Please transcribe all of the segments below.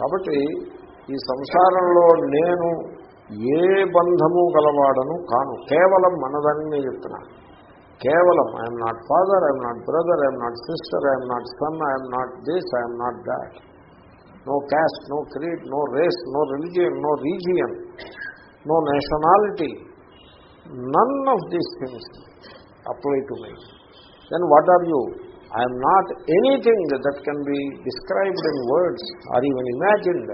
కాబట్టి ఈ సంసారంలో నేను ఏ బంధము గలవాడను కాను. కేవలం మనదాన్ని చెప్తున్నా. కేవలం I'm not father I'm not brother I'm not sister I'm not son I'm not this I'm not that no caste no creed no race no religion no region no nationality none of these things apply to my then what are you I'm not anything that can be described in words or even imagined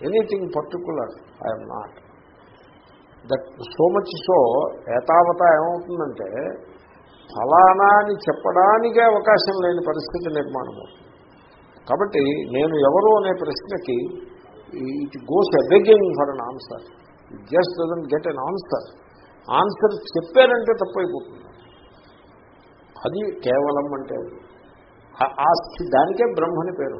anything particular I'm not that so much so ఏతావత ఏమవుతుందంటే ఫలానాన్ని అని చెప్పడానికే అవకాశం లేని పరిస్థితి నిర్మాణం కాబట్టి నేను ఎవరు అనే ప్రశ్నకి it goes abegging for an answer just doesn't get an answer answer చెప్పారంటే తప్పైపోతుంది. అది కేవలం అంటే అది. ఆ- దానికే బ్రహ్మని పేరు.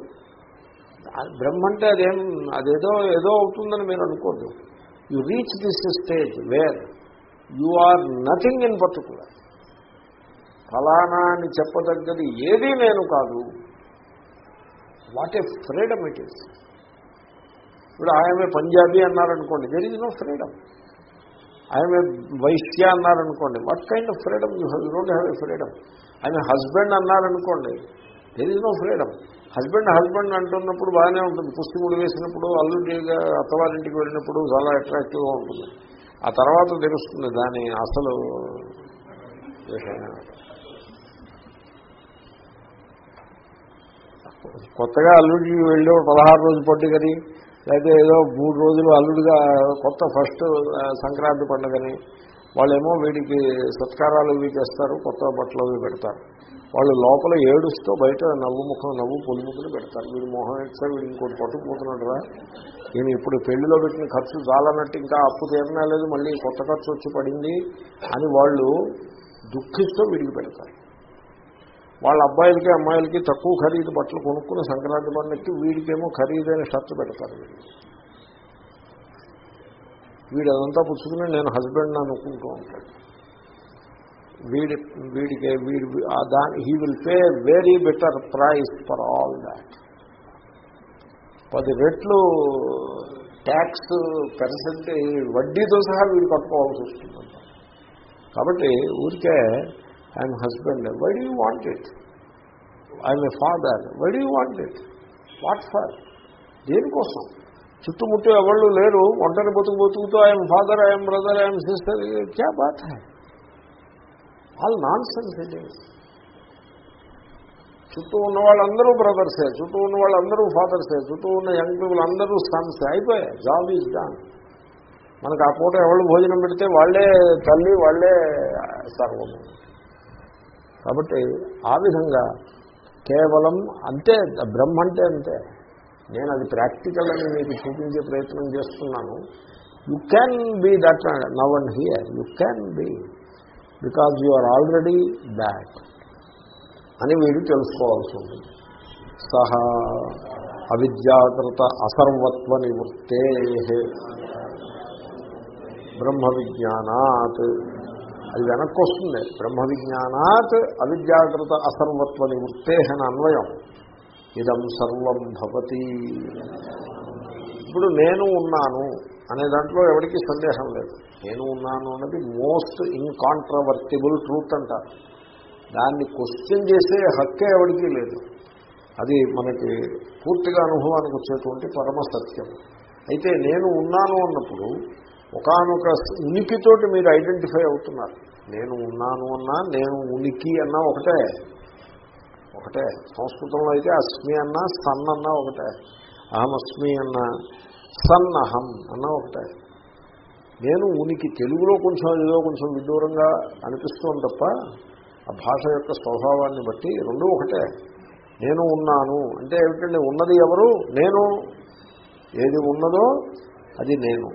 బ్రహ్మ అంటే అదేం అదేదో ఏదో అవుతుందని మీరు అనుకోద్దు. You reach this stage where you are nothing in particular ఫలానా అని చెప్పదగ్గది ఏదీ నేను కాదు. What a freedom it is ఇప్పుడు ఆయమే పంజాబీ అన్నారనుకోండి దెర్ ఈజ్ నో ఫ్రీడమ్ ఆయమే వైశ్య అన్నారనుకోండి what kind of freedom you you don't have a freedom ఆయన హస్బెండ్ అన్నారనుకోండి there is no freedom husband husband అంటున్నప్పుడు బాగానే ఉంటుంది. పుస్తకముడు వేసినప్పుడు అల్లుడిగా అత్తవారింటికి వెళ్ళినప్పుడు చాలా అట్రాక్టివ్గా ఉంటుంది. ఆ తర్వాత తెలుస్తుంది దాని అసలు కొత్తగా అల్లుడికి వెళ్ళి పదహారు రోజులు పండుగని లేకపోతే ఏదో మూడు రోజులు అల్లుడిగా కొత్త ఫస్ట్ సంక్రాంతి పండుగని వాళ్ళేమో వీడికి సత్కారాలు ఇవి చేస్తారు కొత్త బట్టలు అవి పెడతారు. వాళ్ళు లోపల ఏడుస్తూ బయట నవ్వు ముఖం నవ్వు పొలిముఖులు పెడతారు. వీడి మొహం ఎట్లా వీడు ఇంకోటి పట్టుకుపోతున్నాడురా నేను ఇప్పుడు పెళ్ళిలో పెట్టిన ఖర్చు చాలన్నట్టు ఇంకా అప్పు తీరనా లేదు మళ్ళీ కొత్త ఖర్చు వచ్చి పడింది అని వాళ్ళు దుఃఖిస్తూ వీడికి పెడతారు. వాళ్ళ అబ్బాయిలకి అమ్మాయిలకి తక్కువ ఖరీదు బట్టలు కొనుక్కుని సంక్రాంతి పండుగకి వీడికేమో ఖరీదైన షర్ట్ పెడతారు వీడు అదంతా పుచ్చుకుని నేను హస్బెండ్ అనుకుంటూ ఉంటాడు. వీడి వీడికి వీడి దాని he will pay very better price for all that పది రెట్లు ట్యాక్స్ పెర్సెంటేజ్ వడ్డీతో సహా వీడు కట్టుకోవాల్సి వస్తుందంట. కాబట్టి ఊరికే I'm husband why do you want it I'm a father why do you want it what for దేనికోసం? చుట్టుముట్టు ఎవళ్ళు లేరు ఒంటరి బతుకు బతుకుతూ I'm father I'm brother I'm sister క్యా బాత్ హై ఆల్ నాన్ సెన్స్ ఇది చుట్టూ ఉన్న వాళ్ళందరూ బ్రదర్సే చుట్టూ ఉన్న వాళ్ళందరూ ఫాదర్సే చుట్టూ ఉన్న యంగ్ పీపుల్ అందరూ సన్సే అయిపోయాయి జాబ్ ఈజ్ డాన్. మనకు ఆ పూట ఎవరు భోజనం పెడితే వాళ్ళే తల్లి వాళ్ళే సర్వము కాబట్టి ఆ విధంగా కేవలం అంతే బ్రహ్మ అంటే అంతే. నేను అది ప్రాక్టికల్ అని మీకు చూపించే ప్రయత్నం చేస్తున్నాను. You can be that now and here you can be because you are already back అని వీడు తెలుసుకోవాల్సి ఉంటుంది. సహా అవిద్యాకృత అసర్వత్వ నివృత్తే. బ్రహ్మ విజ్ఞానాత్ అది వెనక్కి వస్తుంది బ్రహ్మ విజ్ఞానాత్ అవిద్యాకృత అసర్వత్వ నివృత్తే అని అన్వయం. ఇదం సర్వం భవతి. ఇప్పుడు నేను ఉన్నాను అనే దాంట్లో ఎవరికి సందేహం లేదు. నేను ఉన్నాను అన్నది మోస్ట్ ఇన్కాంట్రవర్టిబుల్ ట్రూత్ అంటారు దాన్ని క్వశ్చన్ చేసే హక్కే ఎవరికీ లేదు. అది మనకి పూర్తిగా అనుభవానికి వచ్చేటువంటి పరమ సత్యం. అయితే నేను ఉన్నాను అన్నప్పుడు ఒకనొక ఉనికితోటి మీరు ఐడెంటిఫై అవుతున్నారు. నేను ఉన్నాను అన్నా నేను ఉనికి అన్నా ఒకటే. ఒకటే. సంస్కృతంలో అయితే అస్మి అన్నా సన్ అన్నా ఒకటే. అహమస్మి అన్నా సన్ అహం అన్నా ఒకటే. నేను ఉనికి తెలుగులో కొంచెం ఏదో కొంచెం విదూరంగా అనిపిస్తుంది తప్ప ఆ భాష యొక్క స్వభావాన్ని బట్టి రెండు ఒకటే. నేను ఉన్నాను. అంటే ఏమిటండి? ఉన్నది ఎవరు? నేను. ఏది ఉన్నదో అది నేను.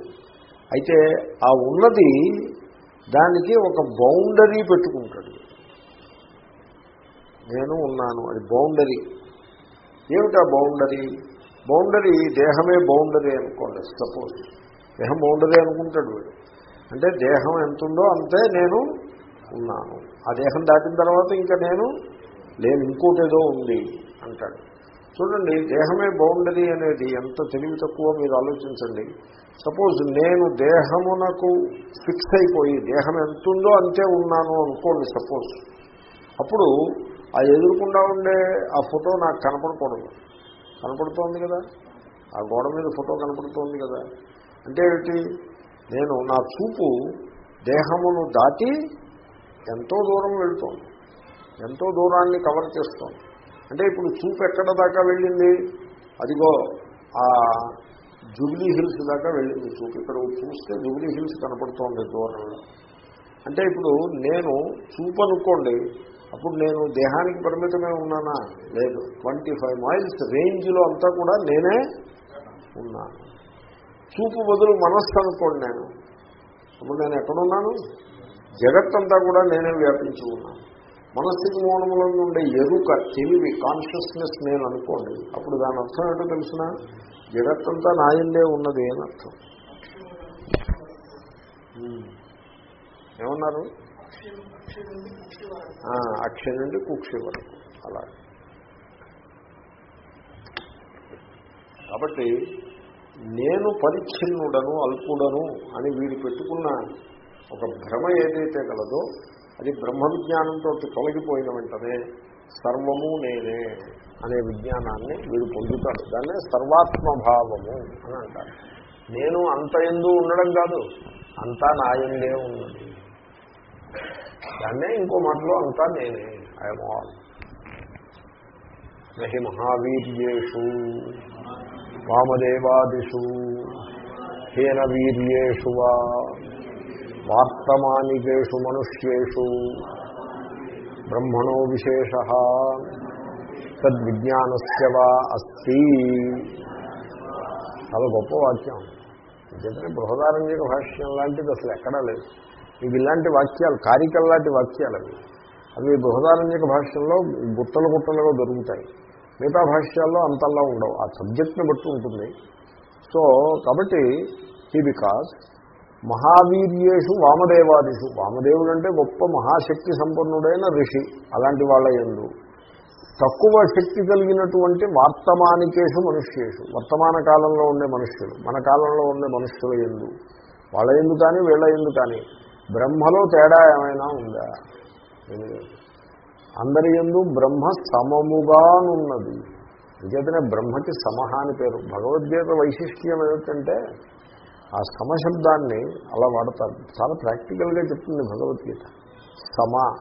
అయితే ఆ ఉన్నది దానికి ఒక బౌండరీ పెట్టుకుంటాడు. నేను ఉన్నాను. అది బౌండరీ. ఏమిటా బౌండరీ? బౌండరీ దేహమే బౌండరీ అనుకోండి సపోజ్. దేహం బాగుండదు అనుకుంటాడు వీడు. అంటే దేహం ఎంత ఉందో అంతే నేను ఉన్నాను. ఆ దేహం దాటిన తర్వాత ఇంకా నేను లేని ఇంకోటి ఏదో ఉంది అంటాడు. చూడండి దేహమే బౌండరీ అనేది ఎంత తెలివి తక్కువ మీరు ఆలోచించండి. సపోజ్ నేను దేహమునకు ఫిక్స్ అయిపోయి దేహం ఎంత ఉందో అంతే ఉన్నాను అనుకోండి సపోజ్. అప్పుడు ఆ ఎదురుకుండా ఉండే ఆ ఫోటో నాకు కనపడకూడదు. కనపడుతోంది కదా? ఆ గోడ మీద ఫోటో కనపడుతోంది కదా? అంటే ఏమిటి? నేను నా చూపు దేహమును దాటి ఎంతో దూరం వెళ్తోంది. ఎంతో దూరాన్ని కవర్ చేస్తోంది. అంటే ఇప్పుడు చూపు ఎక్కడ దాకా వెళ్ళింది? అదిగో ఆ జూబ్లీ హిల్స్ దాకా వెళ్ళింది చూపు. ఇక్కడ చూస్తే జూబ్లీ హిల్స్ కనపడుతోంది దూరంలో. అంటే ఇప్పుడు నేను చూపు అనుకోండి అప్పుడు నేను దేహానికి పరిమితమే ఉన్నానా? లేదు. ట్వంటీ ఫైవ్ మైల్స్ రేంజ్లో అంతా కూడా నేనే ఉన్నాను. చూపు బదులు మనస్సు అనుకోండి నేను. అప్పుడు నేను ఎక్కడున్నాను? జగత్తంతా కూడా నేనే వ్యాపించి ఉన్నాను. మనస్సుకి మూలములో ఉండే ఎరుక తెలివి కాన్షియస్నెస్ నేను అనుకోండి. అప్పుడు దాని అర్థం ఏంటో తెలిసిన? జగత్తంతా నాయందే ఉన్నది అని అర్థం. ఏమన్నారు? అక్ష అక్షయ నుండి కుక్షి వరకు. అలా కాబట్టి నేను పరిచ్ఛిన్నుడను అల్పుడను అని వీడు పెట్టుకున్న ఒక భ్రమ ఏదైతే కలదో అది బ్రహ్మ విజ్ఞానంతో తొలగిపోయిన వెంటనే సర్వము నేనే అనే విజ్ఞానాన్ని వీడు పొందుతాడు. దాన్నే సర్వాత్మభావము అని అంటారు. నేను అంత ఎందు ఉండడం కాదు అంతా నాయందే ఉన్నది. దాన్నే ఇంకో మాటలో అంతా నేనే ఐఎమ్ ఆల్ నహి మహావీర్యేషు. వామదేవాదిషు. హేన వీర్యేషు వా. వార్తమానికేషు మనుష్యేషు. బ్రహ్మణో విశేష. తద్విజ్ఞానస్య వా అస్తి. చాలా గొప్ప వాక్యం. ఎందుకంటే బృహదారంజక భాష్యం లాంటిది అసలు ఎక్కడా లేదు. మీకు ఇలాంటి వాక్యాలు కారికల్ లాంటి వాక్యాలు అవి. అవి బృహదారంజక భాష్యంలో గుట్టలు గుట్టలుగా దొరుకుతాయి. మిగతా భాష్యాల్లో అంతల్లా ఉండవు. ఆ సబ్జెక్ట్ని బట్టి ఉంటుంది. సో కాబట్టి ఈ బికాజ్ మహావీర్యేషు వామదేవాదిషు. వామదేవుడు అంటే గొప్ప మహాశక్తి సంపన్నుడైన ఋషి అలాంటి వాళ్ళ ఎందు తక్కువ శక్తి కలిగినటువంటి వర్తమానికేషు మనుష్యేషు. వర్తమాన కాలంలో ఉండే మనుష్యులు మన కాలంలో ఉండే మనుష్యుల ఎందు వాళ్ళ ఎందు కానీ వీళ్ళ ఎందు కానీ బ్రహ్మలో తేడా ఏమైనా ఉందా? అందరి ఎందు బ్రహ్మ సమముగానున్నది. అంచేతనే బ్రహ్మకి సమహ అని పేరు. భగవద్గీత వైశిష్ట్యం ఏమిటంటే ఆ సమశబ్దాన్ని అలా వాడతారు. చాలా ప్రాక్టికల్గా చెప్తుంది భగవద్గీత. సమ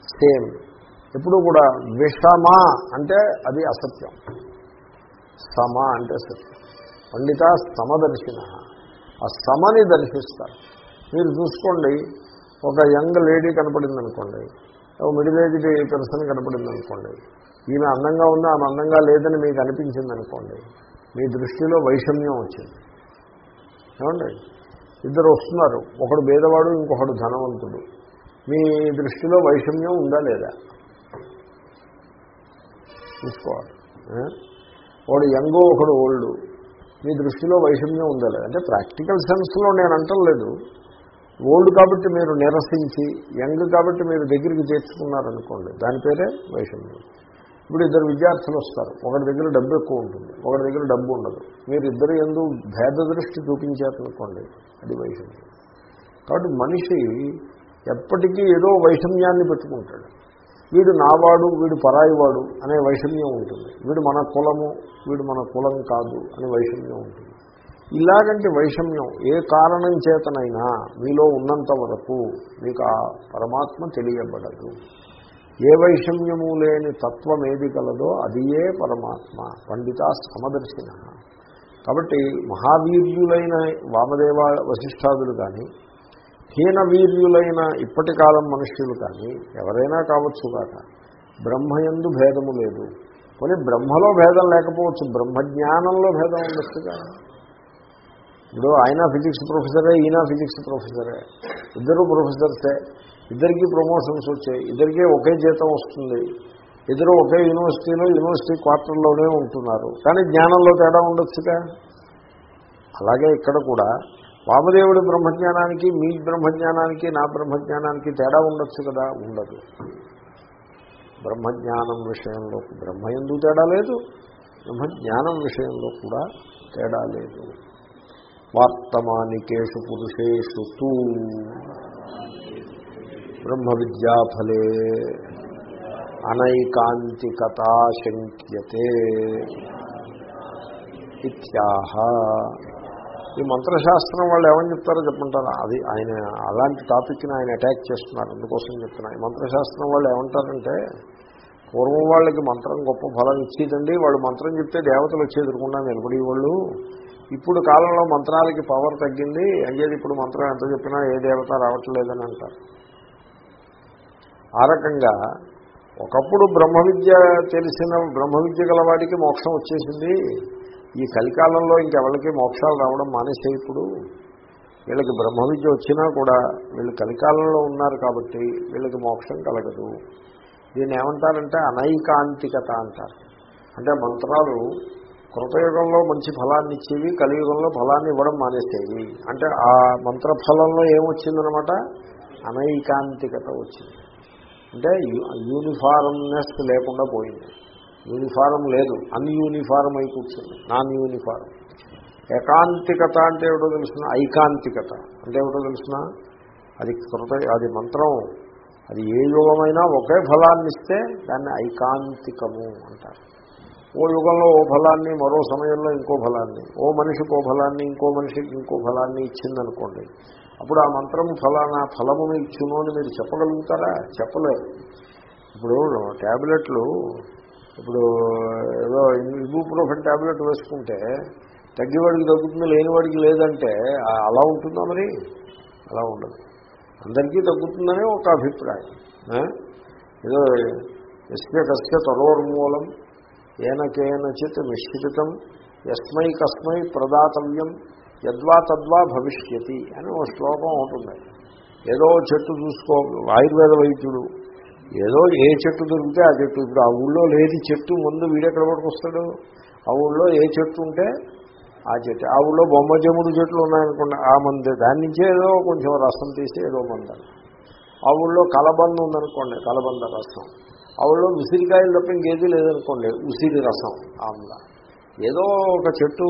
సేమ్. ఎప్పుడు కూడా విషమ అంటే అది అసత్యం. సమ అంటే సత్యం. పండిత సమదర్శిన. ఆ సమని దర్శిస్తారు. మీరు చూసుకోండి ఒక యంగ్ లేడీ కనపడింది అనుకోండి మిడిల్ ఏజ్డ్ పర్సన్ కనపడింది అనుకోండి ఈమె అందంగా ఉంది? ఆమె అందంగా లేదని మీకు అనిపించింది అనుకోండి మీ దృష్టిలో వైషమ్యం వచ్చింది. ఏమండి? ఇద్దరు వస్తున్నారు. ఒకడు భేదవాడు ఇంకొకడు ధనవంతుడు. మీ దృష్టిలో వైషమ్యం ఉందా లేదా? చూసుకోవాలి. ఒకడు యంగ్ ఒకడు ఓల్డ్. మీ దృష్టిలో వైషమ్యం ఉందా లేదా? అంటే ప్రాక్టికల్ సెన్స్లో నేను అంటలేదు. ఓల్డ్ కాబట్టి మీరు నిరసించి యంగ్ కాబట్టి మీరు దగ్గరికి చేర్చుకున్నారనుకోండి దాని పేరే వైషమ్యం. ఇప్పుడు ఇద్దరు విద్యార్థులు వస్తారు ఒకటి దగ్గర డబ్బు ఎక్కువ ఉంటుంది ఒకటి దగ్గర డబ్బు ఉండదు. మీరు ఇద్దరు ఎందు భేద దృష్టి చూపించారనుకోండి అది వైషమ్యం. కాబట్టి మనిషి ఎప్పటికీ ఏదో వైషమ్యాన్ని పెట్టుకుంటాడు. వీడు నావాడు వీడు పరాయివాడు అనే వైషమ్యం ఉంటుంది. వీడు మన కులము వీడు మన కులం కాదు అనే వైషమ్యం ఉంటుంది. ఇలాగంటి వైషమ్యం ఏ కారణం చేతనైనా మీలో ఉన్నంత వరకు మీకు ఆ పరమాత్మ తెలియబడదు. ఏ వైషమ్యము లేని తత్వం ఏది కలదో అదియే పరమాత్మ పండిత సమదర్శిన. కాబట్టి మహావీర్యులైన వామదేవ వశిష్ఠాదులు కానీ హీన వీర్యులైన ఇప్పటి కాలం మనుష్యులు కానీ ఎవరైనా కావచ్చు కాక బ్రహ్మయందు భేదము లేదు. కొన్ని బ్రహ్మలో భేదం లేకపోవచ్చు బ్రహ్మజ్ఞానంలో భేదం ఉండొచ్చుగా. ఇప్పుడు ఆయన ఫిజిక్స్ ప్రొఫెసరే ఈయన ఫిజిక్స్ ప్రొఫెసరే. ఇద్దరు ప్రొఫెసర్సే. ఇద్దరికీ ప్రమోషన్స్ వచ్చాయి. ఇద్దరికీ ఒకే జీతం వస్తుంది. ఇద్దరు ఒకే యూనివర్సిటీలో యూనివర్సిటీ క్వార్టర్లోనే ఉంటున్నారు. కానీ జ్ఞానంలో తేడా ఉండొచ్చుగా? అలాగే ఇక్కడ కూడా. వామదేవుడి బ్రహ్మజ్ఞానానికి మీ బ్రహ్మజ్ఞానానికి నా బ్రహ్మజ్ఞానానికి తేడా ఉండొచ్చు కదా? ఉండదు. బ్రహ్మజ్ఞానం విషయంలో బ్రహ్మ ఎందుకు తేడా లేదు. బ్రహ్మ జ్ఞానం విషయంలో కూడా తేడా లేదు. వార్తమానికేషు పురుషేషు తూ. బ్రహ్మ విద్యాఫలే అనైకాంతికత శంక్యతే ఇత్యాహ. ఈ మంత్రశాస్త్రం వాళ్ళు ఏమని చెప్తారో చెప్పంటారా అది ఆయన అలాంటి టాపిక్ని ఆయన అటాక్ చేస్తున్నారు అందుకోసం చెప్తున్నా. ఈ మంత్రశాస్త్రం వాళ్ళు ఏమంటారంటే పూర్వం వాళ్ళకి మంత్రం గొప్ప ఫలం ఇచ్చేదండి వాళ్ళు మంత్రం చెప్తే దేవతలు వచ్చి ఎదుర్కొన్నా నిలబడి వాళ్ళు ఇప్పుడు కాలంలో మంత్రాలకి పవర్ తగ్గింది. అంచేది ఇప్పుడు మంత్రం ఎంత చెప్పినా ఏ దేవత రావట్లేదని అంటారు. ఆ రకంగా ఒకప్పుడు బ్రహ్మ విద్య తెలిసిన బ్రహ్మ విద్య గలవాడికి మోక్షం వచ్చేసింది. ఈ కలికాలంలో ఇంకెవరికి మోక్షాలు రావడం మానేసే ఇప్పుడు. వీళ్ళకి బ్రహ్మ విద్య వచ్చినా కూడా వీళ్ళు కలికాలంలో ఉన్నారు కాబట్టి వీళ్ళకి మోక్షం కలగదు. దీన్ని ఏమంటారంటే అనైకాంతికత అంటారు. అంటే మంత్రాలు కృతయుగంలో మంచి ఫలాన్ని ఇచ్చేవి కలియుగంలో ఫలాన్ని ఇవ్వడం మానేసేవి. అంటే ఆ మంత్రఫలంలో ఏమొచ్చిందనమాట అనైకాంతికత వచ్చింది. అంటే యూనిఫారంనెస్ లేకుండా పోయింది. యూనిఫారం లేదు. అన్యూనిఫారం అయి కూర్చుంది. నాన్ యూనిఫారం ఏకాంతికత అంటే ఏమిటో తెలిసిన? ఐకాంతికత. అంటే ఏమిటో తెలిసిన? అది కృత అది మంత్రం. అది ఏ యుగమైనా ఒకే ఫలాన్ని ఇస్తే దాన్ని ఐకాంతికము అంటారు. ఓ యుగంలో ఓ ఫలాన్ని మరో సమయంలో ఇంకో ఫలాన్ని ఓ మనిషికి ఓ ఫలాన్ని ఇంకో మనిషికి ఇంకో ఫలాన్ని ఇచ్చిందనుకోండి అప్పుడు ఆ మంత్రం ఫలానా ఫలము ఇచ్చును అని మీరు చెప్పగలుగుతారా? చెప్పలేరు ఇప్పుడు ట్యాబ్లెట్లు ఇప్పుడు ఏదో ఇబుప్రోఫెన్ ట్యాబ్లెట్ వేసుకుంటే తగ్గివాడికి తగ్గుతుంది లేనివాడికి లేదంటే అలా ఉంటుందా మరి? అలా ఉండదు. అందరికీ తగ్గుతుందనే ఒక అభిప్రాయం. ఏదో ఎస్య కస్య తరోర్మూలం ఏనకేనచిత్ మిశ్రితం యస్మై కస్మై ప్రదాతవ్యం యద్వా తద్వా భవిష్యతి అని ఒక శ్లోకం ఉంటుంది. ఏదో చెట్టు చూసుకో ఆయుర్వేద వైద్యుడు ఏదో ఏ చెట్టు దొరికితే ఆ చెట్టు ఇప్పుడు ఆ ఊళ్ళో లేని చెట్టు ముందు వీడెక్కడ పట్టుకొస్తాడు? ఆ ఊళ్ళో ఏ చెట్టు ఉంటే ఆ చెట్టు. ఆ ఊళ్ళో బొమ్మ జముడు చెట్లు ఉన్నాయనుకోండి ఆ మంది దాని నుంచే ఏదో కొంచెం రసం తీసి ఏదో మందాలి ఆ ఊళ్ళో కలబంద ఉందనుకోండి కలబంద రసం. ఆ ఉసిరికాయలు తప్ప ఇంకేదీ లేదనుకోండి ఉసిరి రసం ఆమ్ల ఏదో ఒక చెట్టు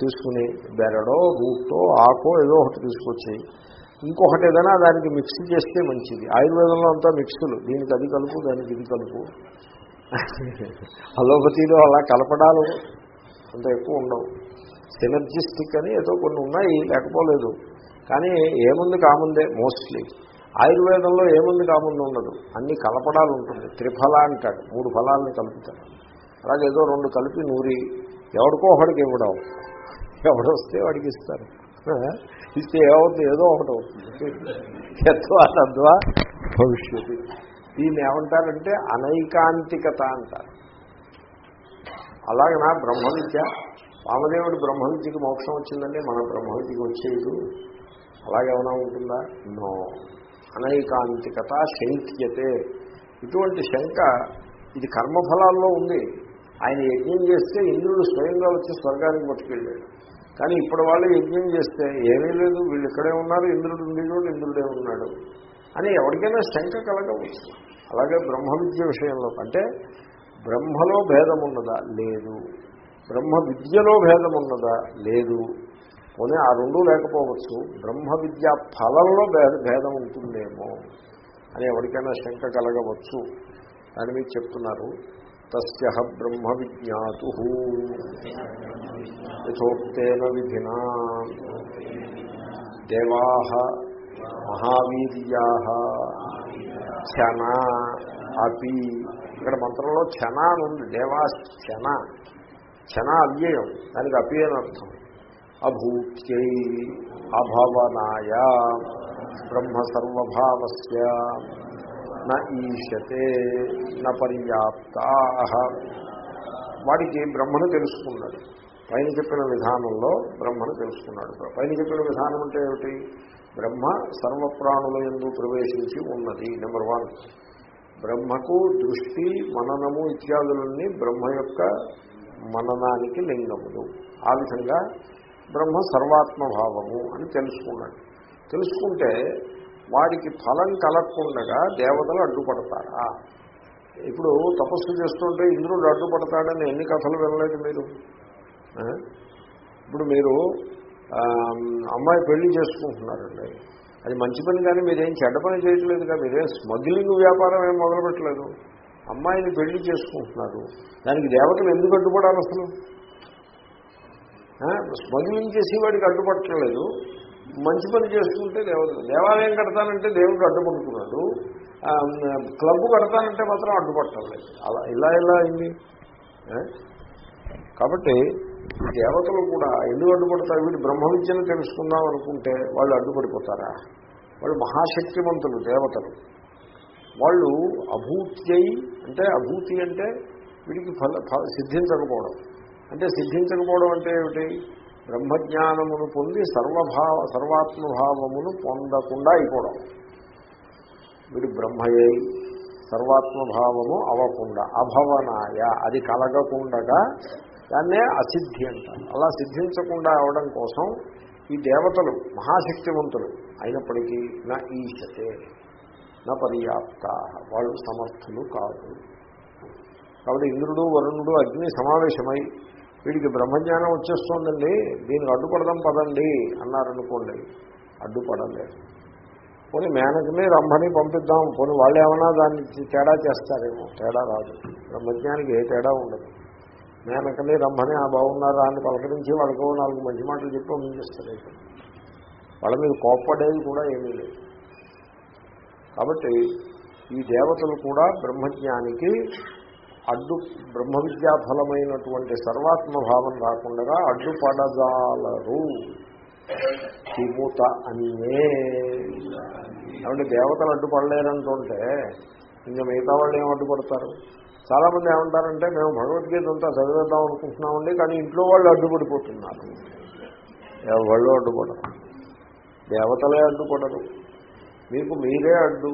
తీసుకుని బెరడో రూటో ఆకో ఏదో ఒకటి తీసుకొచ్చి ఇంకొకటి ఏదైనా దానికి మిక్స్ చేస్తే మంచిది. ఆయుర్వేదంలో అంతా మిక్సులు దీనికి అది కలుపు దానికి ఇది కలుపు. అలోపతిలో అలా కలపడాలు అంత ఎక్కువ ఉండవు. సినర్జిస్టిక్ అని ఏదో కొన్ని ఉన్నాయి లేకపోలేదు. కానీ ఏముంది కాముందే మోస్ట్లీ. ఆయుర్వేదంలో ఏముంది కాముంది ఉండదు. అన్ని కలపడాలు ఉంటుంది. త్రిఫల అంటాడు. మూడు ఫలాలని కలుపుతాడు. అలాగే ఏదో రెండు కలిపి నూరి. ఎవడికో ఒకడికి ఇవ్వడం. ఎవడొస్తే వాడికి ఇస్తారు. ఇస్తే ఏమవుతుంది? ఏదో ఒకటి అవుతుంది. తద్వా భవిష్యత్తు దీన్ని ఏమంటారంటే అనైకాంతికత అంటారు. అలాగే నా బ్రహ్మవిద్య. వామదేవుడు బ్రహ్మవిద్యకి మోక్షం వచ్చిందంటే మన బ్రహ్మవిద్యకి వచ్చేది అలాగేమైనా ఉంటుందా? నో. అనైకాంతికత శంక్యతే. ఇటువంటి శంక ఇది కర్మఫలాల్లో ఉంది. ఆయన యజ్ఞం చేస్తే ఇంద్రుడు స్వయంగా వచ్చి స్వర్గానికి పట్టుకెళ్ళాడు. కానీ ఇప్పుడు వాళ్ళు యజ్ఞం చేస్తే ఏమీ లేదు వీళ్ళు ఇక్కడే ఉన్నారు ఇంద్రుడు ఉండేవాడు ఇంద్రుడే ఉన్నాడు అని ఎవరికైనా శంక కలగవచ్చు అలాగే బ్రహ్మ విద్య విషయంలో అంటే బ్రహ్మలో భేదం ఉన్నదా? లేదు. బ్రహ్మ విద్యలో భేదం ఉన్నదా? లేదు. పోనీ ఆ రెండూ లేకపోవచ్చు. బ్రహ్మ విద్య ఫలంలో భేద భేదం ఉంటుందేమో అని ఎవరికైనా శంక కలగవచ్చు అని మీరు చెప్తున్నారు. తస్య బ్రహ్మ విజ్ఞాతు యథోక్తేన విధినా. దేవా మహావీర్యా క్షణ అపి. ఇక్కడ మంత్రంలో క్షణ అని ఉంది. దేవా క్షణ క్షణ అవ్యయం. దానికి అపి అని అర్థం. అభూత్యై అభవనాయ. బ్రహ్మ సర్వభావస్య న ఈశతే న పర్యాప్తా. వాడికి బ్రహ్మను తెలుసుకున్నాడు. పైన చెప్పిన విధానంలో బ్రహ్మను తెలుసుకున్నాడు. పైన చెప్పిన విధానం అంటే ఏమిటి? బ్రహ్మ సర్వప్రాణుల ఎందు ప్రవేశించి ఉన్నది నెంబర్ వన్. బ్రహ్మకు దృష్టి మననము ఇత్యాదులన్నీ బ్రహ్మ యొక్క మననానికి లింగములు. ఆ విధంగా బ్రహ్మ సర్వాత్మభావము అని తెలుసుకున్నాడు. తెలుసుకుంటే వాడికి ఫలం కలగకుండగా దేవతలు అడ్డుపడతారా? ఇప్పుడు తపస్సు చేస్తుంటే ఇంద్రుడు అడ్డుపడతాడని ఎన్ని కథలు వినలేదు మీరు? ఇప్పుడు మీరు అమ్మాయి పెళ్ళి చేసుకుంటున్నారండి. అది మంచి పని కానీ మీరేం చెడ్డ పని చేయట్లేదుగా మీరే స్మగ్లింగ్ వ్యాపారం ఏం మొదలుపెట్టలేదు. అమ్మాయిని పెళ్ళి చేసుకుంటున్నారు. దానికి దేవతలు ఎందుకు అడ్డుపడాలి అసలు? స్మగ్లింగ్ చేసేవాడికి అడ్డుపట్టలేదు మంచి పని చేసుకుంటే దేవతలు దేవాలయం కడతానంటే దేవుడు అడ్డుపడుతున్నాడు. క్లబ్ కడతానంటే మాత్రం అడ్డుపట్టలేదు అలా ఇలా ఇలా అయింది. కాబట్టి దేవతలు కూడా ఎందుకు అడ్డుపడతారు? వీడు బ్రహ్మ విద్యను తెలుసుకుందాం అనుకుంటే వాళ్ళు అడ్డుపడిపోతారా? వాళ్ళు మహాశక్తివంతులు దేవతలు. వాళ్ళు అభూత్యై అంటే అభూతి అంటే వీడికి ఫల ఫల సిద్ధించకపోవడం. అంటే సిద్ధించకపోవడం అంటే ఏమిటి? బ్రహ్మజ్ఞానమును పొంది సర్వభావ సర్వాత్మభావమును పొందకుండా అయిపోవడం. వీడు బ్రహ్మయ్యై సర్వాత్మభావము అవ్వకుండా అభవనాయ అది కలగకుండగా దాన్నే అసిద్ధి అంటారు. అలా సిద్ధించకుండా అవడం కోసం ఈ దేవతలు మహాశక్తివంతులు అయినప్పటికీ నా ఈశతే నా పర్యాప్త వాళ్ళు సమర్థులు కాదు. కాబట్టి ఇంద్రుడు వరుణుడు అగ్ని సమావేశమై వీడికి బ్రహ్మజ్ఞానం వచ్చేస్తోందండి దీనికి అడ్డుపడదాం పదండి అన్నారనుకోండి అడ్డుపడలేదు పోనీ మేనకమే రమ్మని పంపిద్దాం పోనీ వాళ్ళు ఏమన్నా దాన్ని తేడా చేస్తారేమో తేడా రాదు. బ్రహ్మజ్ఞానికి ఏ తేడా ఉండదు. మేనకని రమ్మని ఆ బాగున్నారా అని పలకరించి వాళ్ళకు నాలుగు మంచి మాటలు చెప్పి ముందుస్తారు వాళ్ళ మీద కోప్పడేది కూడా ఏమీ లేదు. కాబట్టి ఈ దేవతలు కూడా బ్రహ్మజ్ఞానికి అడ్డు బ్రహ్మ విద్యా ఫలమైనటువంటి సర్వాత్మ భావం రాకుండా అడ్డుపడజాలరు కిముత అన్నే కాబట్టి దేవతలు అడ్డుపడలేరంటుంటే ఇంకా మిగతా వాళ్ళు ఏం అడ్డుపడతారు చాలామంది ఏమంటారంటే మేము భగవద్గీత అంతా చదివేద్దాం అనుకుంటున్నామండి కానీ ఇంట్లో వాళ్ళు అడ్డుపడిపోతున్నారు ఎవళ్ళు అడ్డుపడరు దేవతలే అడ్డుపడరు మీకు మీరే అడ్డు.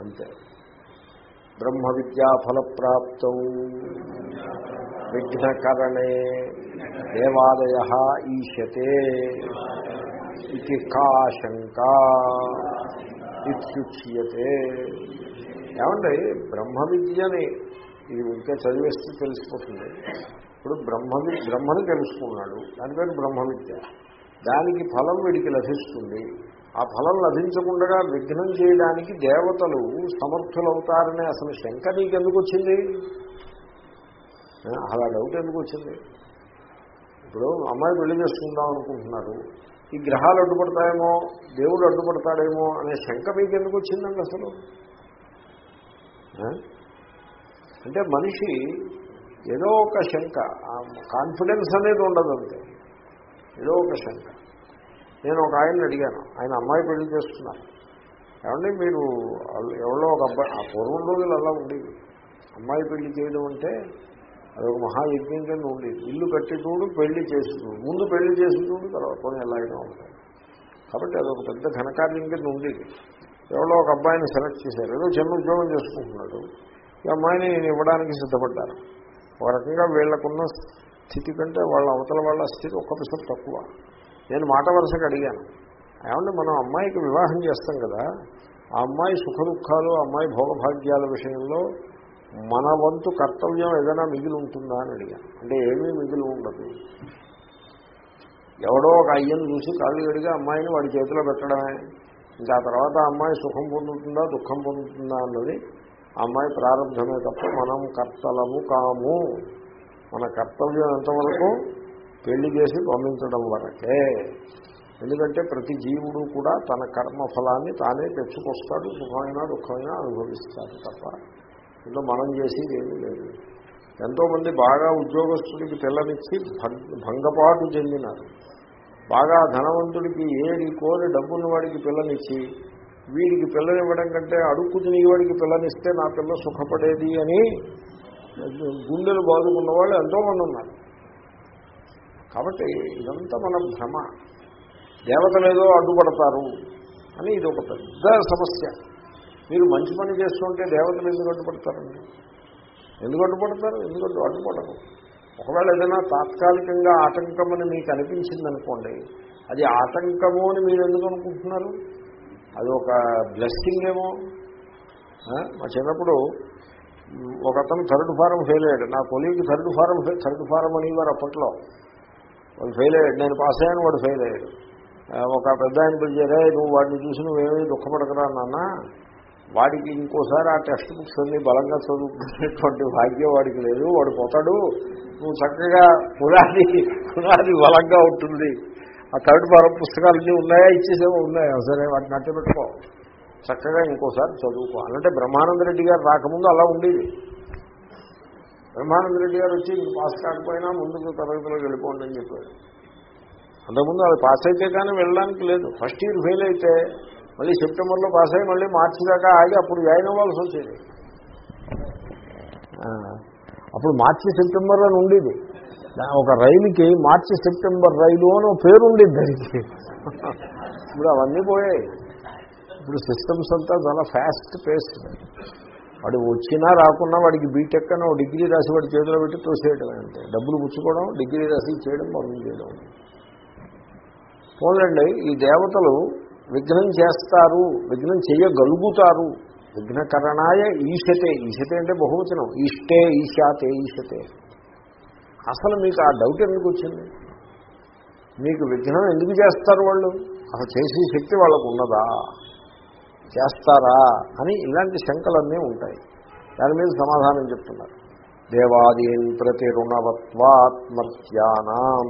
అంతే. బ్రహ్మ విద్యా ఫలప్రాప్తం విఘ్నకరణే దేవాలయ ఈశతే ఇది కాశంక ఇత్యుచ్యతే. ఏమండి బ్రహ్మ విద్యని ఇది ఉంటే చదివేస్తే తెలిసిపోతుంది. ఇప్పుడు బ్రహ్మవి బ్రహ్మని తెలుసుకున్నాడు. దాని పేరు బ్రహ్మ విద్య దానికి ఫలం వీడికి లభిస్తుంది. ఆ ఫలం లభించకుండా విఘ్నం చేయడానికి దేవతలు సమర్థులవుతారనే అసలు శంక నీకు ఎందుకు వచ్చింది అలా డౌట్ ఎందుకు వచ్చింది? ఇప్పుడు అమ్మాయి పెళ్ళి చేసుకుందాం అనుకుంటున్నారు. ఈ గ్రహాలు అడ్డుపడతాయేమో దేవుడు అడ్డుపడతాడేమో అనే శంక మీకు ఎందుకు వచ్చిందండి అసలు? అంటే మనిషి ఏదో ఒక శంక కాన్ఫిడెన్స్ అనేది ఉండదు అంతే ఏదో ఒక శంక. నేను ఒక ఆయన్ని అడిగాను. ఆయన అమ్మాయి పెళ్ళి చేస్తున్నారు. ఏమంటే మీరు ఎవరో ఒక అబ్బాయి ఆ పూర్వం రోజులు అలా ఉండేవి. అమ్మాయి పెళ్ళి చేయడం అంటే అదొక మహాయజ్ఞం కింద ఉండేది. ఇల్లు కట్టి చూడు పెళ్ళి చేసి చూడు. ముందు పెళ్ళి చేసి చూడు తర్వాత కొన్ని ఎలాగైనా ఉంటాయి. కాబట్టి అదొక పెద్ద ఘనకార్యం కింద ఉండేది. ఎవరో ఒక అబ్బాయిని సెలెక్ట్ చేశారు. ఏదో చిన్న ఉద్యోగం చేసుకుంటున్నాడు. ఈ అమ్మాయిని నేను ఇవ్వడానికి సిద్ధపడ్డాను ఒక రకంగా వీళ్ళకున్న స్థితి కంటే వాళ్ళ అవతల వాళ్ళ స్థితి ఒక్క పిసర్ తక్కువ. నేను మాట వరుసకు అడిగాను. ఏమంటే మనం అమ్మాయికి వివాహం చేస్తాం కదా ఆ అమ్మాయి సుఖ దుఃఖాలు అమ్మాయి భోగభాగ్యాల విషయంలో మన వంతు కర్తవ్యం ఏదైనా మిగిలి ఉంటుందా అని అడిగాను. అంటే ఏమీ మిగిలి ఉండదు. ఎవడో ఒక అయ్యను చూసి కాళ్ళు గడిగా అమ్మాయిని వాడి చేతిలో పెట్టడమే. ఇంకా ఆ తర్వాత అమ్మాయి సుఖం పొందుతుందా దుఃఖం పొందుతుందా అన్నది ఆ అమ్మాయి ప్రారంభమే తప్ప మనం కర్తలము కాము. మన కర్తవ్యం ఎంతవరకు? పెళ్ళి చేసి పంపించడం వరకే. ఎందుకంటే ప్రతి జీవుడు కూడా తన కర్మ ఫలాన్ని తానే తెచ్చుకొస్తాడు సుఖమైనా దుఃఖమైనా అనుభవిస్తాడు తప్ప. ఇంట్లో మనం చేసేది ఏమీ లేదు. ఎంతోమంది బాగా ఉద్యోగస్తుడికి పిల్లనిచ్చి భంగపాటు చెందినారు. బాగా ధనవంతుడికి ఏడి కోరి డబ్బున్న వాడికి పిల్లనిచ్చి వీడికి పిల్లనివ్వడం కంటే అడుక్కు తినేవాడికి పిల్లనిస్తే నా పిల్ల సుఖపడేది అని గుండెలు బాదుకున్న వాళ్ళు ఎంతోమంది ఉన్నారు. కాబట్టి ఇదంతా మన భ్రమ. దేవతలు ఏదో అడ్డుపడతారు అని ఇది ఒక పెద్ద సమస్య. మీరు మంచి పని చేస్తుంటే దేవతలు ఎందుకు అడ్డుపడతారండి? ఎందుకు అడ్డుపడతారు? ఎందుకు అడ్డుపడరు. ఒకవేళ ఏదైనా తాత్కాలికంగా ఆటంకం అని మీకు అనిపించిందనుకోండి అది ఆటంకము అని మీరు ఎందుకు అనుకుంటున్నారు? అది ఒక బ్లెస్సింగ్ ఏమో. మా చిన్నప్పుడు ఒక అతను థర్డ్ ఫారం ఫెయిల్ అయ్యాడు. నా కొలీకి థర్డ్ ఫారం థర్డ్ ఫారం అనేవారు అప్పట్లో. వాడు ఫెయిల్ అయ్యాడు. నేను పాస్ అయ్యాను వాడు ఫెయిల్ అయ్యాడు. ఒక పెద్ద ఆయన పిలిచారే నువ్వు వాడిని చూసి నువ్వేమీ దుఃఖపడకరా నాన్న. వాడికి ఇంకోసారి ఆ టెక్స్ట్ బుక్స్ అన్ని బలంగా చదువుకునేటువంటి భాగ్యం వాడికి లేదు. వాడు పోతాడు. నువ్వు చక్కగా పునాది పునాది బలంగా ఉంటుంది. ఆ థర్డ్ ఫారం పుస్తకాలన్నీ ఉన్నాయా? ఇచ్చేసేమో ఉన్నాయా? సరే వాటిని అట్టపెట్టుకో చక్కగా ఇంకోసారి చదువుకో. అంటే బ్రహ్మానంద రెడ్డి గారు రాకముందు అలా ఉండేది. బ్రహ్మానంద రెడ్డి గారు వచ్చి ఇంక పాస్ కాకపోయినా ముందుకు తరగతిలోకి వెళ్ళిపోండి అని చెప్పాడు అంతకుముందు అది పాస్ అయితే కానీ వెళ్ళడానికి లేదు. ఫస్ట్ ఇయర్ ఫెయిల్ అయితే మళ్ళీ సెప్టెంబర్లో పాస్ అయ్యి మళ్ళీ మార్చి దాకా ఆగి అప్పుడు జాయిన్ అవ్వాల్సి వచ్చేది. అప్పుడు మార్చి సెప్టెంబర్ అని ఉండేది. ఒక రైలుకి మార్చి సెప్టెంబర్ రైలు అని పేరు ఉండేది దానికి. ఇప్పుడు అవన్నీ పోయాయి. ఇప్పుడు సిస్టమ్స్ అంతా చాలా ఫాస్ట్ పేస్ట్ వాడు వచ్చినా రాకున్నా వాడికి బీటెక్ అని ఒక డిగ్రీ రాసి వాడి చేతిలో పెట్టి తోసేయడం అంతే. డబ్బులు పుచ్చుకోవడం డిగ్రీ రాసి చేయడం పనులు చేయడం. పోలండి ఈ దేవతలు విఘ్నం చేస్తారు విఘ్నం చేయగలుగుతారు. విఘ్నకరణాయ ఈశతే ఈశతే అంటే బహువచనం. ఈష్టే ఈశాతే ఈశతే. అసలు మీకు ఆ డౌట్ ఎందుకు వచ్చింది? మీకు విఘ్నం ఎందుకు చేస్తారు వాళ్ళు? అసలు చేసే శక్తి వాళ్ళకు ఉన్నదా? చేస్తారా అని ఇలాంటి శంకలన్నీ ఉంటాయి. దాని మీద సమాధానం చెప్తున్నారు. దేవాదీన్ ప్రతి రుణవత్వాత్మర్త్యానాం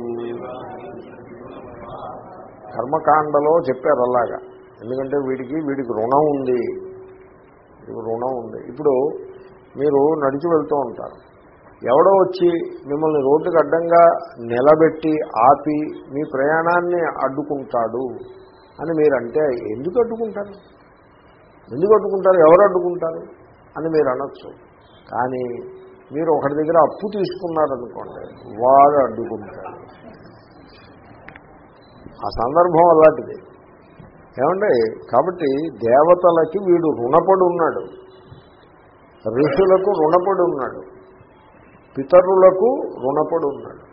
కర్మకాండలో చెప్పారు అలాగా. ఎందుకంటే వీడికి వీడికి రుణం ఉంది. రుణం ఉంది. ఇప్పుడు మీరు నడిచి వెళ్తూ ఉంటారు. ఎవడో వచ్చి మిమ్మల్ని రోడ్డుకి అడ్డంగా నిలబెట్టి ఆపి మీ ప్రయాణాన్ని అడ్డుకుంటాడు అని మీరంటే ఎందుకు అడ్డుకుంటారు? ఎందుకు అడ్డుకుంటారు? ఎవరు అడ్డుకుంటారు? అని మీరు అనొచ్చు. కానీ మీరు ఒకటి దగ్గర అప్పు తీసుకున్నారనుకోండి వాడు అడ్డుకుంటాడు ఆ సందర్భం అలాంటిది. ఏమండి కాబట్టి దేవతలకి వీడు రుణపడి ఉన్నాడు. ఋషులకు రుణపడి ఉన్నాడు. పితరులకు రుణపడి ఉన్నాడు.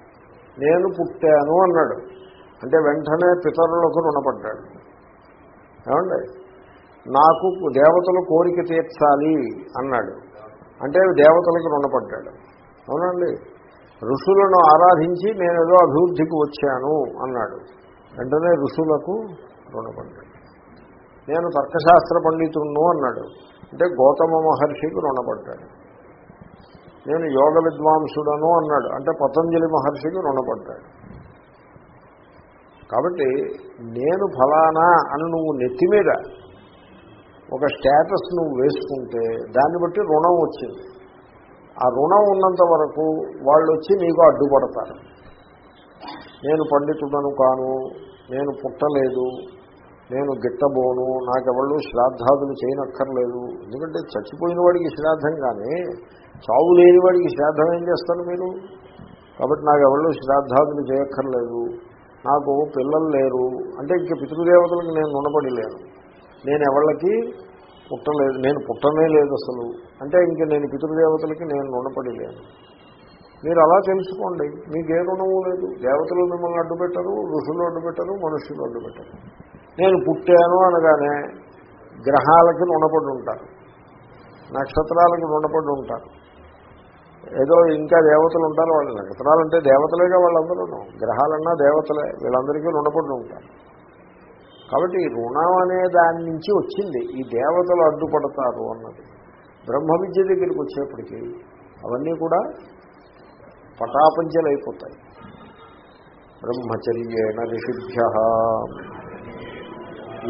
నేను పుట్టాను అన్నాడు. అంటే వెంటనే పితరులకు రుణపడ్డాడు. ఏమండి నాకు దేవతలు కోరిక తీర్చాలి అన్నాడు. అంటే దేవతలకు రుణపడ్డాడు. అవునండి. ఋషులను ఆరాధించి నేను ఏదో అభివృద్ధికి వచ్చాను అన్నాడు. వెంటనే ఋషులకు రుణపడ్డాడు. నేను తర్కశాస్త్ర పండితుడును అన్నాడు. అంటే గౌతమ మహర్షికి రుణపడ్డాడు. నేను యోగ విద్వాంసుడను అన్నాడు. అంటే పతంజలి మహర్షికి రుణపడ్డాడు. కాబట్టి నేను ఫలానా అని నువ్వు నెత్తి మీద ఒక స్టేటస్ నువ్వు వేసుకుంటే దాన్ని బట్టి రుణం వచ్చింది. ఆ రుణం ఉన్నంత వరకు వాళ్ళు వచ్చి నీకు అడ్డుపడతారు. నేను పండితుడను కాను నేను పుట్టలేదు నేను గిట్టబోను నాకెవళ్ళు శ్రాద్ధాదులు చేయనక్కర్లేదు. ఎందుకంటే చచ్చిపోయిన వాడికి శ్రాద్ధం కానీ చావు లేని వాడికి శ్రాద్ధం ఏం చేస్తారు మీరు? కాబట్టి నాకెవళ్ళు శ్రాద్ధాదులు చేయక్కర్లేదు నాకు పిల్లలు లేరు అంటే ఇంక పితృదేవతలకు నేను రుణపడి లేను. నేను ఎవళ్ళకి పుట్టలేదు నేను పుట్టనే లేదు అసలు. అంటే ఇంక నేను పితృదేవతలకి నేను రుణపడి లేను మీరు అలా తెలుసుకోండి మీకే రుణము లేదు. దేవతలు మిమ్మల్ని అడ్డుపెట్టరు ఋషులు అడ్డు పెట్టరు మనుషులు అడ్డుపెట్టరు. నేను పుట్టాను అనగానే గ్రహాలకి రుణపడి ఉంటారు నక్షత్రాలకి రుణపడి ఉంటారు. ఏదో ఇంకా దేవతలు ఉంటారు వాళ్ళు నక్షత్రాలు అంటే దేవతలేగా వాళ్ళందరూ గ్రహాలన్నా దేవతలే వీళ్ళందరికీ రుణపడి ఉంటారు. కాబట్టి ఈ రుణం అనే దాని నుంచి వచ్చింది. ఈ దేవతలు అడ్డుపడతారు అన్నది. బ్రహ్మ విద్య దగ్గరికి వచ్చేప్పటికీ అవన్నీ కూడా పటాపంచలైపోతాయి. బ్రహ్మచర్యేణ ఋషిభ్య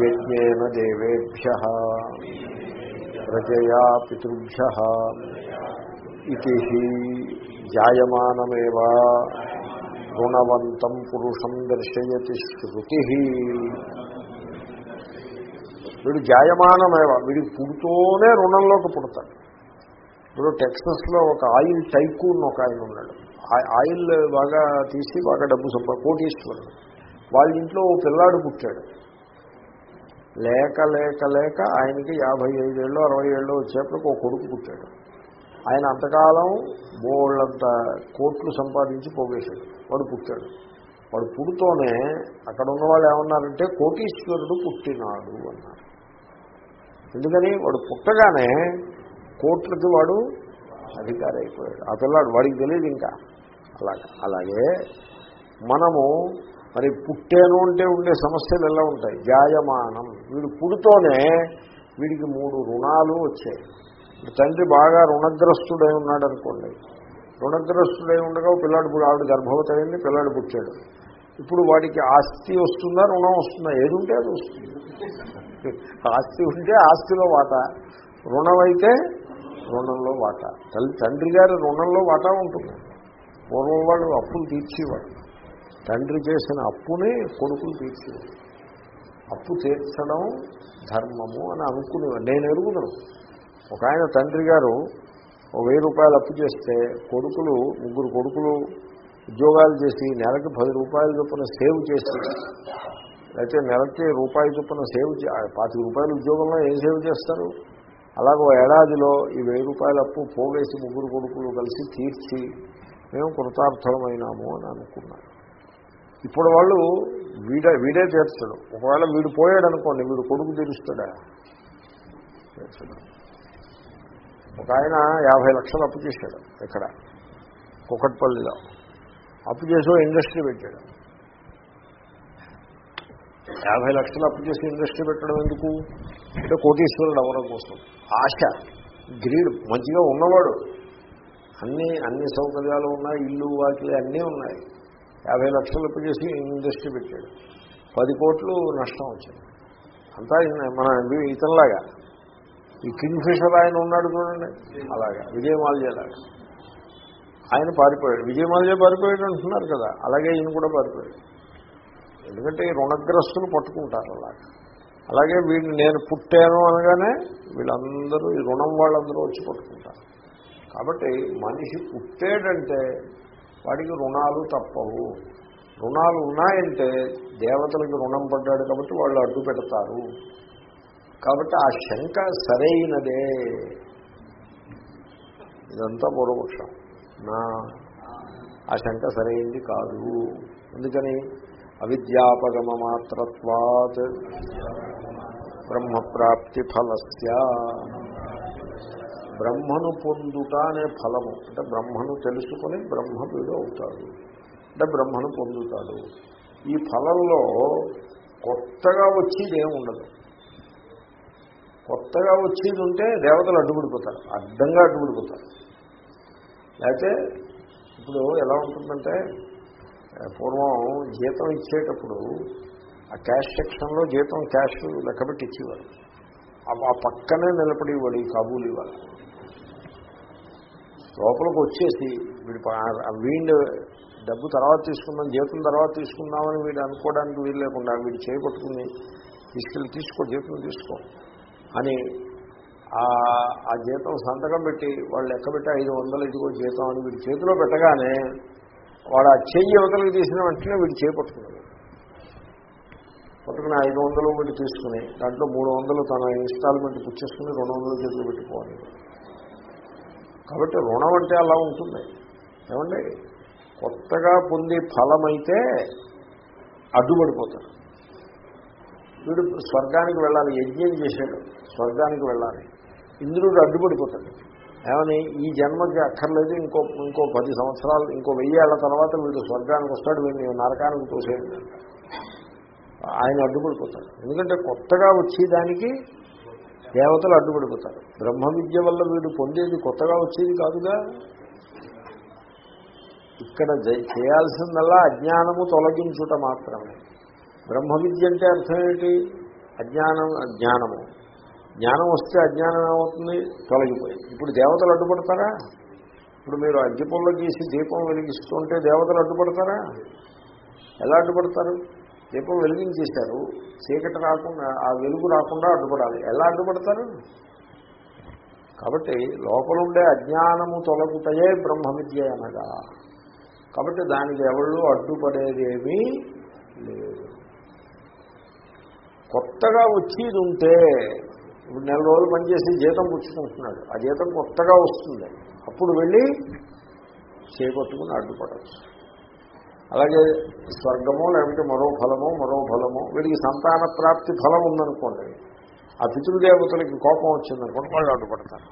యజ్ఞేన దేవేభ్య ప్రజయా పితృభ్య ఇది జాయమానమేవా గుణవంతం పురుషం దర్శయతి శృతి. వీడు జాయమానమేవ వీడికి పుడుతూనే రుణంలోకి పుడతాడు. ఇప్పుడు టెక్సస్లో ఒక ఆయిల్ టైకూన్ ఒక ఆయన ఉన్నాడు. ఆ- ఆయిల్ బాగా తీసి బాగా డబ్బు సంపా కోటీశ్వరుడు. వాళ్ళ ఇంట్లో ఓ పిల్లాడు పుట్టాడు. లేక లేక లేక ఆయనకి యాభై ఐదేళ్ళు అరవై ఏళ్ళు వచ్చేప్పటికి ఒక కొడుకు పుట్టాడు. ఆయన అంతకాలం బోళ్ళంత కోట్లు సంపాదించి పోగేశాడు. వాడు పుట్టాడు. వాడు పుడుతోనే అక్కడ ఉన్న వాళ్ళు ఏమన్నారంటే కోటీశ్వరుడు పుట్టినాడు అన్నారు. ఎందుకని వాడు పుట్టగానే కోట్లకి వాడు అధికారి అయిపోయాడు ఆ పిల్లాడు వాడికి తెలియదు ఇంకా. అలాగే. అలాగే మనము మరి పుట్టేను అంటే ఉండే సమస్యలు ఎలా ఉంటాయి? జాయమానం. వీడు పుడుతోనే వీడికి మూడు రుణాలు వచ్చాయి. తండ్రి బాగా రుణగ్రస్తుడై ఉన్నాడు అనుకోండి. రుణగ్రస్తుడై ఉండగా పిల్లాడు ఇప్పుడు ఆవిడ గర్భవతి అయింది పిల్లాడు పుట్టాడు. ఇప్పుడు వాడికి ఆస్తి వస్తుందా రుణం వస్తుందా? ఏది ఉంటే అది వస్తుంది. ఆస్తి ఉంటే ఆస్తిలో వాటా రుణం అయితే రుణంలో వాటా. తల్లి తండ్రి గారి రుణంలో వాటా ఉంటుంది. పూర్వం వాళ్ళు అప్పులు తీర్చేవాడు తండ్రి చేసిన అప్పుని కొడుకులు తీర్చేవాడు అప్పు తీర్చడం ధర్మము అని అనుకునేవాడు నేను ఎరుగుదను. ఒక ఆయన తండ్రి గారు ఒక వెయ్యి రూపాయలు అప్పు చేస్తే కొడుకులు ముగ్గురు కొడుకులు ఉద్యోగాలు చేసి నెలకి పది రూపాయల చొప్పున సేవ్ చేసి అయితే నెలకి రూపాయి చొప్పున సేవ్ చే- పాతిక రూపాయలు ఉద్యోగంలో ఏం సేవ్ చేస్తారు? అలాగో ఏడాదిలో ఈ వెయ్యి రూపాయల అప్పు పోగేసి ముగ్గురు కొడుకులు కలిసి తీర్చి మేము కృతార్థమైనాము అని అనుకున్నారు. ఇప్పుడు వాళ్ళు వీడే వీడే తీర్చడు. ఒకవేళ వీడు పోయాడు అనుకోండి వీడు కొడుకు తీరుస్తాడా? తీర్చడు. ఒక ఆయన యాభై లక్షలు అప్పు చేశాడు ఇక్కడ కుకట్పల్లిలో. అప్పు చేసి ఇండస్ట్రీ పెట్టాడు. యాభై లక్షలు అప్పు చేసి ఇండస్ట్రీ పెట్టడం ఎందుకు? అంటే కోటీశ్వరుడు అవ్వడం కోసం. ఆశ గ్రీడ్ మంచిగా ఉన్నవాడు. అన్ని అన్ని సౌకర్యాలు ఉన్నాయి ఇల్లు వాకిలు అన్నీ ఉన్నాయి. యాభై లక్షలు అప్పు చేసి ఇండస్ట్రీ పెట్టాడు. పది కోట్లు నష్టం వచ్చింది. అంతా మన ఇతనిలాగా. ఈ కింగ్ ఫిషర్ ఆయన ఉన్నాడు చూడండి. అలాగా విజయమాల్యలాగా ఆయన పారిపోయాడు. విజయమాల్య పారిపోయాడు అంటున్నారు కదా. అలాగే ఈయన కూడా పారిపోయాడు. ఎందుకంటే ఈ రుణగ్రస్తులు పట్టుకుంటారు అలాగే. అలాగే వీడిని నేను పుట్టాను అనగానే వీళ్ళందరూ ఈ రుణం వాళ్ళందరూ వచ్చి పట్టుకుంటారు. కాబట్టి మనిషి పుట్టాడంటే వాడికి రుణాలు తప్పవు. రుణాలు ఉన్నాయంటే దేవతలకు రుణం పడ్డాడు కాబట్టి వాళ్ళు అడ్డు పెడతారు. కాబట్టి ఆ శంక సరైనదే. ఇదంతా పూర్వపక్షం. నా ఆ శంక సరైంది కాదు. ఎందుకని? అవిద్యాపగమ మాత్రత్వాత్ బ్రహ్మప్రాప్తి ఫలస్య బ్రహ్మను పొందుట అనే ఫలము. అంటే బ్రహ్మను తెలుసుకొని బ్రహ్మ వీడు అవుతాడు. అంటే బ్రహ్మను పొందుతాడు. ఈ ఫలంలో కొత్తగా వచ్చేది ఏమి ఉండదు. కొత్తగా వచ్చేది ఉంటే దేవతలు అడ్డుపడిపోతారు. అడ్డంగా అడ్డుపడిపోతారు. లేకపోతే ఇప్పుడు ఎలా ఉంటుందంటే పూర్వం జీతం ఇచ్చేటప్పుడు ఆ క్యాష్ సెక్షన్లో జీతం క్యాష్ లెక్కబెట్టి ఇచ్చేవారు ఆ- పక్కనే నిలబడేవాడు ఈ కాబూలు ఇవ్వాలి లోపలికి వచ్చేసి వీడి వీళ్ళు డబ్బు తర్వాత తీసుకుందాం జీతం తర్వాత తీసుకుందామని వీడు అనుకోవడానికి వీలు లేకుండా వీడు చేపట్టుకుని తీసుకెళ్ళి తీసుకో జీతం తీసుకో అని ఆ- ఆ జీతం సంతకం పెట్టి వాళ్ళు లెక్క పెట్టి ఐదు వందలు ఇదిగో జీతం అని వీడి చేతిలో పెట్టగానే వాడు ఆ చెయ్యి అవతలకి తీసిన వెంటనే వీడు చేపట్టుకున్నాడు. పట్టుకుని ఐదు వందలు వీడు తీసుకుని దాంట్లో మూడు వందలు తన ఇన్స్టాల్మెంట్ పుచ్చేసుకుని రెండు వందలు చేతులు పెట్టుకోవాలి. కాబట్టి రుణం అంటే అలా ఉంటుంది. ఏమండి? కొత్తగా పొందే ఫలమైతే అడ్డుపడిపోతాడు. వీడు స్వర్గానికి వెళ్ళాలి యజ్ఞం చేశాడు స్వర్గానికి వెళ్ళాలి. ఇంద్రుడు అడ్డుపడిపోతాడు. ఏమని ఈ జన్మకి అక్కర్లేదు ఇంకో ఇంకో పది సంవత్సరాలు ఇంకో వెయ్యి ఏళ్ళ తర్వాత వీడు స్వర్గానికి వస్తాడు వీడిని నరకానికి తోసేయండి. ఆయన అడ్డుపడిపోతాడు. ఎందుకంటే కొత్తగా వచ్చేదానికి దేవతలు అడ్డుపడిపోతారు. బ్రహ్మ విద్య వల్ల వీడు పొందేది కొత్తగా వచ్చేది కాదుగా. ఇక్కడ జై- చేయాల్సిందల్లా అజ్ఞానము తొలగించుట మాత్రమే. బ్రహ్మ విద్య అంటే అర్థం ఏంటి? అజ్ఞానం అజ్ఞానము. జ్ఞానం వస్తే అజ్ఞానం ఏమవుతుంది? తొలగిపోయింది. ఇప్పుడు దేవతలు అడ్డుపడతారా? ఇప్పుడు మీరు అగ్గిపుల్ల గీసి దీపం వెలిగిస్తుంటే దేవతలు అడ్డుపడతారా? ఎలా అడ్డుపడతారు? దీపం వెలిగించేశారు. చీకటి రాకుండా ఆ వెలుగు రాకుండా అడ్డుపడాలి. ఎలా అడ్డుపడతారు? కాబట్టి లోపలుండే అజ్ఞానము తొలగుతాయే బ్రహ్మ విద్య అనగా. కాబట్టి దానికి ఎవళ్ళు అడ్డుపడేదేమీ లేదు. కొత్తగా వచ్చేది ఉంటే ఇప్పుడు నెల రోజులు పనిచేసి జీతం పుచ్చుకుంటున్నాడు. ఆ జీతం కొత్తగా వస్తుంది. అప్పుడు వెళ్ళి చేపట్టుకుని అడ్డుపడచ్చు. అలాగే స్వర్గమో లేకపోతే మరో ఫలమో మరో ఫలమో వీడికి సంతాన ప్రాప్తి ఫలం ఉందనుకోండి. ఆ పితృదేవతలకి కోపం వచ్చిందనుకోండి వాళ్ళు అడ్డుపడతారు.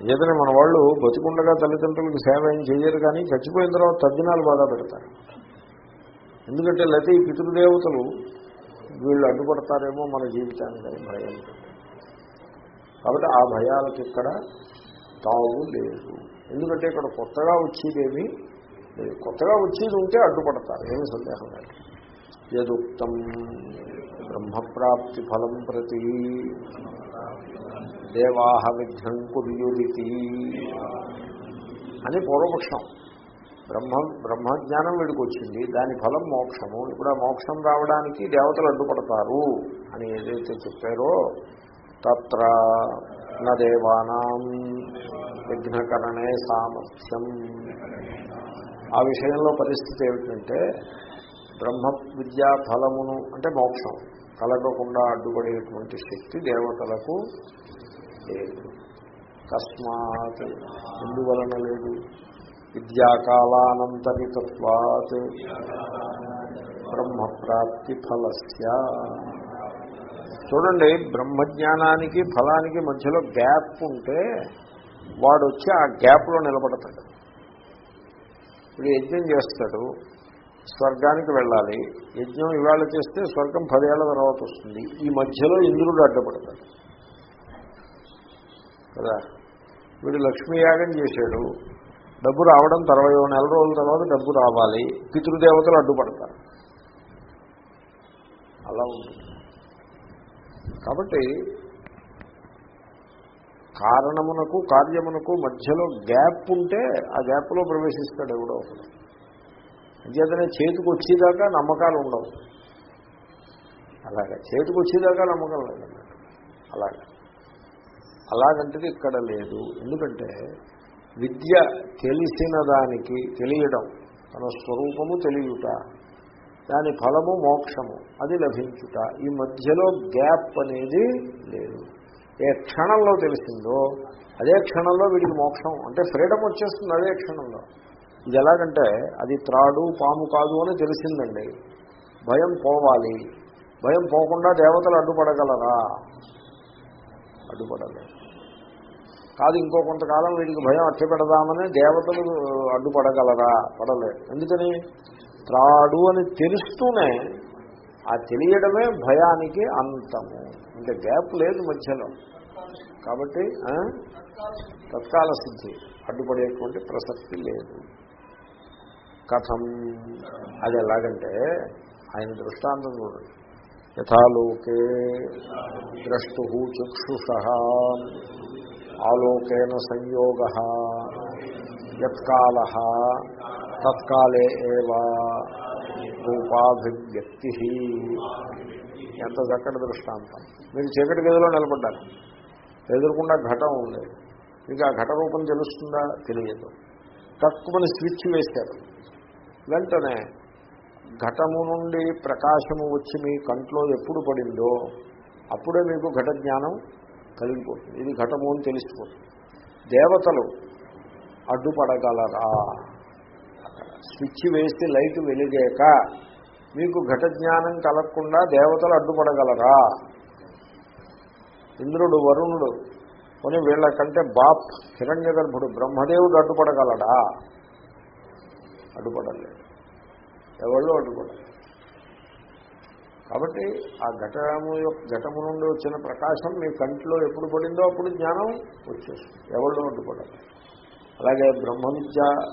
అంచేతనే మన వాళ్ళు బతికుండగా తల్లిదండ్రులకు సేవ ఏం చేయరు కానీ చచ్చిపోయిన తర్వాత తద్దినాలు బాధ పెడతారు. ఎందుకంటే లేకపోతే ఈ పితృదేవతలు వీళ్ళు అడ్డుపడతారేమో మన జీవితానికి భయం. కాబట్టి ఆ భయాలకు ఇక్కడ తావు లేదు. ఎందుకంటే ఇక్కడ కొత్తగా వచ్చేదేమీ లేదు. కొత్తగా వచ్చేది ఉంటే అడ్డుపడతారు ఏమి సందేహం లేదు. యదుక్తం బ్రహ్మప్రాప్తి ఫలం ప్రతి. దేవాహ విఘ్నం కుర్యురితి అని పూర్వపక్షం. బ్రహ్మ బ్రహ్మజ్ఞానం వీడికి వచ్చింది దాని ఫలం మోక్షము. ఇప్పుడు ఆ మోక్షం రావడానికి దేవతలు అడ్డుపడతారు అని ఏదైతే చెప్పారో తత్ర దేవానాం విఘ్నకరణే సామర్థ్యం. ఆ విషయంలో పరిస్థితి ఏమిటంటే బ్రహ్మ విద్యా ఫలమును అంటే మోక్షం కలగకుండా అడ్డుపడేటువంటి శక్తి దేవతలకు లేదు. తస్మాత్ ఎందువలన లేదు? విద్యాకాలానంతరితత్వాత్ బ్రహ్మప్రాప్తి ఫలస్య చూడండి బ్రహ్మజ్ఞానానికి ఫలానికి మధ్యలో గ్యాప్ ఉంటే వాడు వచ్చి ఆ గ్యాప్లో నిలబడతాడు. ఇప్పుడు యజ్ఞం చేస్తాడు స్వర్గానికి వెళ్ళాలి. యజ్ఞం ఇవాళ చేస్తే స్వర్గం పదేళ్ళ తర్వాత వస్తుంది. ఈ మధ్యలో ఇంద్రుడు అడ్డపడతాడు. కదా? వీడు లక్ష్మీయాగం చేశాడు. డబ్బు రావడం తర్వాత నెల రోజుల తర్వాత డబ్బు రావాలి. పితృదేవతలు అడ్డుపడతారు. అలా ఉంటుంది కాబట్టి కారణమునకు కార్యమునకు మధ్యలో గ్యాప్ ఉంటే ఆ గ్యాప్లో ప్రవేశిస్తాడు ఎవడో ఒకడు. అంచేతనే చేతికి వచ్చేదాకా నమ్మకాలు ఉండవు. అలాగే. చేతికి వచ్చేదాకా నమ్మకం లేదన్నట్టు అలాగే. అలాగంటది ఇక్కడ లేదు. ఎందుకంటే విద్య తెలిసిన దానికి తెలియడం తన స్వరూపము తెలియట దాని ఫలము మోక్షము అది లభించుట ఈ మధ్యలో గ్యాప్ అనేది లేదు. ఏ క్షణంలో తెలిసిందో అదే క్షణంలో వీడికి మోక్షం అంటే ఫ్రీడమ్ వచ్చేస్తుంది అదే క్షణంలో. ఇది ఎలాగంటే అది త్రాడు పాము కాదు అని తెలిసిందండి. భయం పోవాలి. భయం పోకుండా దేవతలు అడ్డుపడగలరా? అడ్డుపడలేదు. కాదు ఇంకో కొంతకాలం వీడికి భయం అట్టి పెడదామని దేవతలు అడ్డుపడగలరా? పడలేదు ఎందుకని? త్రాడు అని తెలుస్తూనే ఆ తెలియడమే భయానికి అంతము. ఇంకా గ్యాప్ లేదు మధ్యలో. కాబట్టి తత్కాల సిద్ధి. అడ్డుపడేటువంటి ప్రసక్తి లేదు. కథం. అది ఎలాగంటే ఆయన దృష్టాంతం చూడండి. యథాలోకే ద్రష్టు చక్షుష. ఆలోకేన సంయోగ. యత్కాల. తత్కాలే రూపాభివ్యక్తి. ఎంత చక్కటి దృష్టాంతం. మీరు చీకటి గదిలో నిలబడ్డారు. ఎదురుకుండా ఘటం ఉంది. మీకు ఆ ఘట రూపం తెలుస్తుందా? తెలియదు. తక్కువని స్విచ్ వేశారు. వెంటనే ఘటము నుండి ప్రకాశము వచ్చి మీ కంట్లో ఎప్పుడు పడిందో అప్పుడే మీకు ఘట జ్ఞానం కలిగిపోతుంది. ఇది ఘటము అని తెలిసిపోతుంది. దేవతలు అడ్డుపడగలరా? స్విచ్ వేసి లైట్ వెలిగాక మీకు ఘట జ్ఞానం కలగకుండా దేవతలు అడ్డుపడగలరా? ఇంద్రుడు వరుణుడు కొని వీళ్ళకంటే బాప్ హిరణ్య గర్భుడు బ్రహ్మదేవుడు అడ్డుపడగలడా? అడ్డుపడలేదు. ఎవళ్ళు అడ్డుపడలేదు? కాబట్టి ఆ ఘటము యొక్క ఘటము నుండి వచ్చిన ప్రకాశం మీ కంటిలో ఎప్పుడు పడిందో అప్పుడు జ్ఞానం వచ్చేస్తుంది. ఎవళ్ళు పడదు. అలాగే బ్రహ్మ విద్య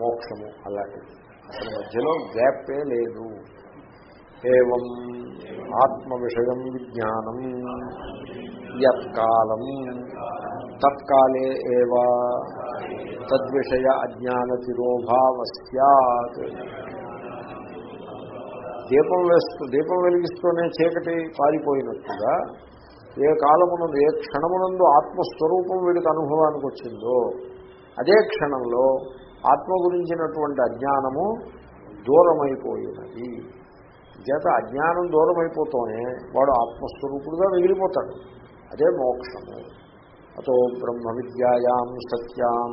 మోక్షము అలాంటిది. అసలు మధ్యలో గ్యాపే లేదు. ఏం ఆత్మ విషయం విజ్ఞానం యత్కాలం. తత్కాలే ఏవా. తద్విషయ అజ్ఞాన తిరోభావ సత్ దీపం వేస్తూ దీపం వెలిగిస్తూనే చీకటి పారిపోయినట్టుగా ఏ కాలమునందు ఏ క్షణమునందు ఆత్మస్వరూపం వీడికి అనుభవానికి వచ్చిందో అదే క్షణంలో ఆత్మ గురించినటువంటి అజ్ఞానము దూరమైపోయినది. చేత అజ్ఞానం దూరమైపోతూనే వాడు ఆత్మస్వరూపుడుగా మిగిలిపోతాడు. అదే మోక్షము. అతో బ్రహ్మ విద్యాయాం సత్యాం.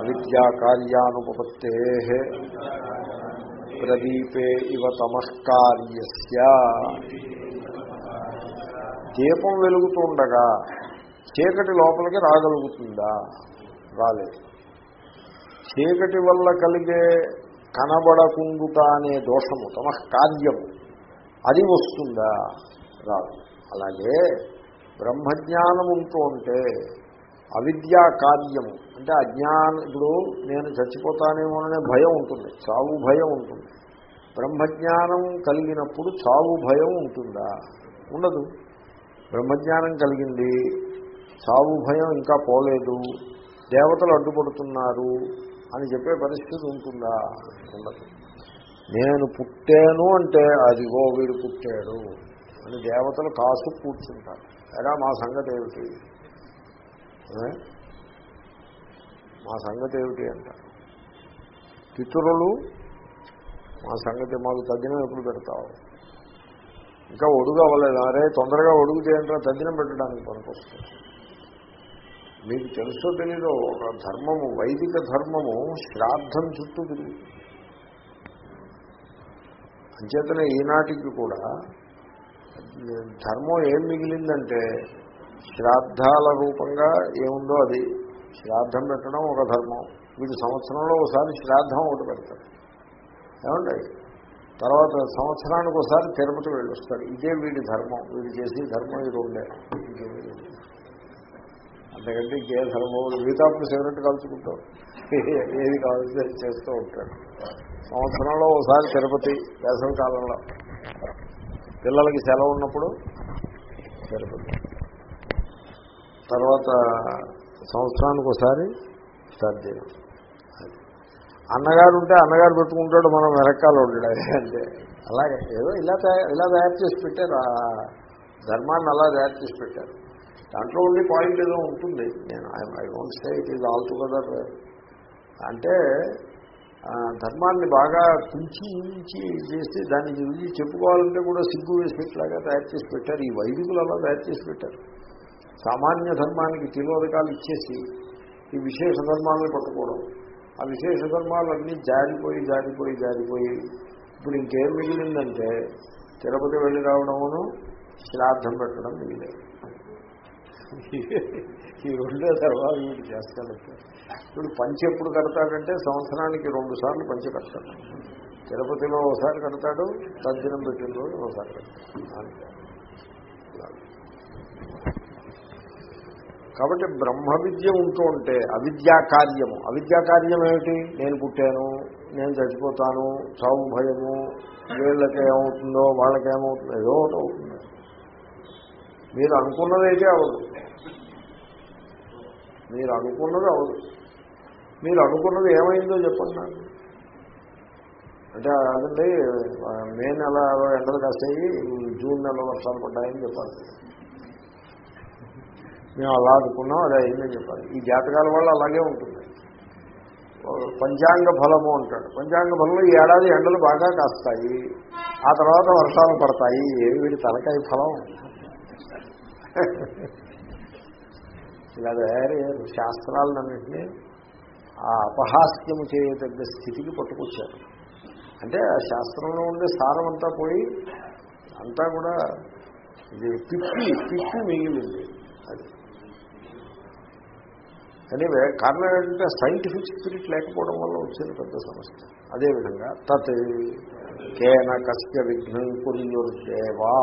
అవిద్యా కార్యానుపత్తే ప్రదీపే ఇవ తమస్కార్యస్య. దీపం వెలుగుతుండగా చీకటి లోపలికి రాగలుగుతుందా? రాలేదు. చీకటి వల్ల కలిగే కనబడకుండుట అనే దోషము తమ కార్యము అది వస్తుందా? రాదు. అలాగే బ్రహ్మజ్ఞానం ఉంటూ ఉంటే అవిద్యా కార్యము. అంటే అజ్ఞానం ఇప్పుడు నేను చచ్చిపోతానేమోననే భయం ఉంటుంది. చావు భయం ఉంటుంది. బ్రహ్మజ్ఞానం కలిగినప్పుడు చావు భయం ఉంటుందా? ఉండదు. బ్రహ్మజ్ఞానం కలిగింది చావు భయం ఇంకా పోలేదు దేవతలు అడ్డుపడుతున్నారు అని చెప్పే పరిస్థితి ఉంటుందా? ఉండదు. నేను పుట్టాను అంటే అదిగో వీడు పుట్టాడు అని దేవతలు కాసు కూర్చుంటారు. ఎలా? మా సంగతి ఏమిటి? మా సంగతి ఏమిటి అంటారు పితరులు మా సంగతి మాకు తగ్గినం ఎప్పుడు పెడతావు? ఇంకా ఒడుగు అవ్వలేదు. అరే తొందరగా ఒడుగు చేయండి తగ్గినం పెట్టడానికి పనికొస్తుంది. మీకు తెలుసో తెలీదో ఒక ధర్మము వైదిక ధర్మము శ్రాద్ధం చుట్టూ తిరుగుతుంది. అంచేతనే ఈనాటికి కూడా ధర్మం ఏం మిగిలిందంటే శ్రాద్ధాల రూపంగా ఏముందో అది. శ్రాద్ధం పెట్టడం ఒక ధర్మం. వీడు సంవత్సరంలో ఒకసారి శ్రాద్ధం ఒకటి పెడతారు ఏమండి? తర్వాత సంవత్సరానికి ఒకసారి తిరుపతి వెళ్ళొస్తాడు. ఇదే వీడి ధర్మం. వీడు చేసి ధర్మం ఇది ఉండే. అంతకంటే ఇంకే ధర్మం మిగతాప్పుడు సిగరెట్ కలుసుకుంటాం. ఏది కావాల్సి చేస్తూ ఉంటాడు. సంవత్సరంలో ఒకసారి తిరుపతి వేసవి కాలంలో. పిల్లలకి సెలవు ఉన్నప్పుడు తిరుపతి. తర్వాత సంవత్సరానికి ఒకసారి స్టార్ట్ చేయడం. అన్నగారు ఉంటే అన్నగారు పెట్టుకుంటాడు మనం వెనకాల ఉండడు అంటే అలాగే. ఏదో ఇలా తయారు ఇలా తయారు చేసి పెట్టారు. ఆ ధర్మాన్ని అలా తయారు చేసి పెట్టారు. దాంట్లో ఉండే పాయింట్ ఏదో ఉంటుంది. నేను I don't say it is all together అంటే ధర్మాన్ని బాగా కుంచి ఇంచి చేసి దాన్ని గురించి చెప్పుకోవాలంటే కూడా సిగ్గు వేసేట్లాగా తయారు చేసి పెట్టారు. ఈ వైదికులు అలా తయారు చేసి పెట్టారు. సామాన్య ధర్మానికి తిలోదకాలు ఇచ్చేసి ఈ విశేష ధర్మాలను పట్టుకోవడం. ఆ విశేష ధర్మాలన్నీ జారిపోయి జారిపోయి జారిపోయి ఇప్పుడు ఇంకేం మిగిలిందంటే తిరుపతి వెళ్ళి రావడమును శ్రాద్ధం పెట్టడం మిగిలేదు ఈ రెండో తర్వాత వీడు చేస్తాడు. ఇప్పుడు పంచి ఎప్పుడు కడతాడంటే సంవత్సరానికి రెండు సార్లు పంచి కడతాడు. తిరుపతిలో ఒకసారి కడతాడు తద్దినం పెట్టిన రోజు ఒకసారి కడతాడు. అంతే. కాబట్టి బ్రహ్మ విద్య ఉంటూ ఉంటే అవిద్యా కార్యము అవిద్యా కార్యం ఏమిటి నేను పుట్టాను నేను చచ్చిపోతాను చావు భయము వీళ్ళకి ఏమవుతుందో వాళ్ళకి ఏమవుతుందో ఏదో ఒకటి అవుతుంది. మీరు అనుకున్నదైతే అవదు మీరు అనుకున్నది అవదు మీరు అనుకున్నది ఏమైందో చెప్పండి నాకు. అంటే అదండి మే నెల ఎండలు కాస్తాయి జూన్ నెల వర్షాలు పడ్డాయని చెప్పాలి. మేము అలా అనుకున్నాం అది అయిందని చెప్పాలి. ఈ జాతకాల వల్ల అలాగే ఉంటుంది. పంచాంగ ఫలము అంటాడు. పంచాంగ ఫలంలో ఈ ఏడాది ఎండలు బాగా కాస్తాయి. ఆ తర్వాత వర్షాలు పడతాయి. ఏమి వీడి తలకాయ ఫలం? ఇలా తయారయ్యారు శాస్త్రాలన్నింటినీ ఆ అపహాస్యము చేయదగ్గ స్థితికి పట్టుకొచ్చారు. అంటే ఆ శాస్త్రంలో ఉండే సారం అంతా పోయి అంతా కూడా ఇది పిప్పి పిప్పి మిగిలింది. అది ఎనీవే కారణం ఏంటంటే సైంటిఫిక్ స్పిరిట్ లేకపోవడం వల్ల వచ్చిన పెద్ద సమస్య. అదేవిధంగా తత్ కేన కస్య విఘ్నం కుర్యుర్దేవా.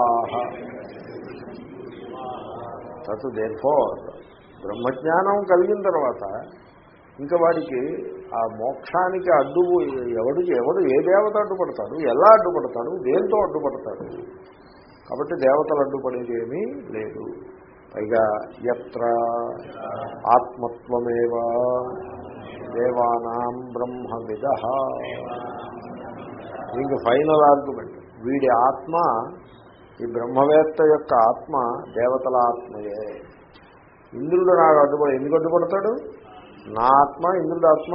తత్ దేర్ఫోర్ బ్రహ్మజ్ఞానం కలిగిన తర్వాత ఇంకా వాడికి ఆ మోక్షానికి అడ్డు ఎవడు ఎవడు ఏ దేవత అడ్డుపడతాడు ఎలా అడ్డుపడతాడు దేంతో అడ్డుపడతాడు. కాబట్టి దేవతలు అడ్డుపడేది ఏమీ లేదు. పైగా ఎత్ర ఆత్మత్వమేవ దేవానాం బ్రహ్మవిద. ఇంక ఫైనల్ ఆర్గ్యుమెంట్. వీడి ఆత్మ ఈ బ్రహ్మవేత్త యొక్క ఆత్మ దేవతల ఆత్మయే. ఇంద్రుడు నాకు అడ్డుపడి ఎందుకు అడ్డుపడతాడు? నా ఆత్మ ఇంద్రుడి ఆత్మ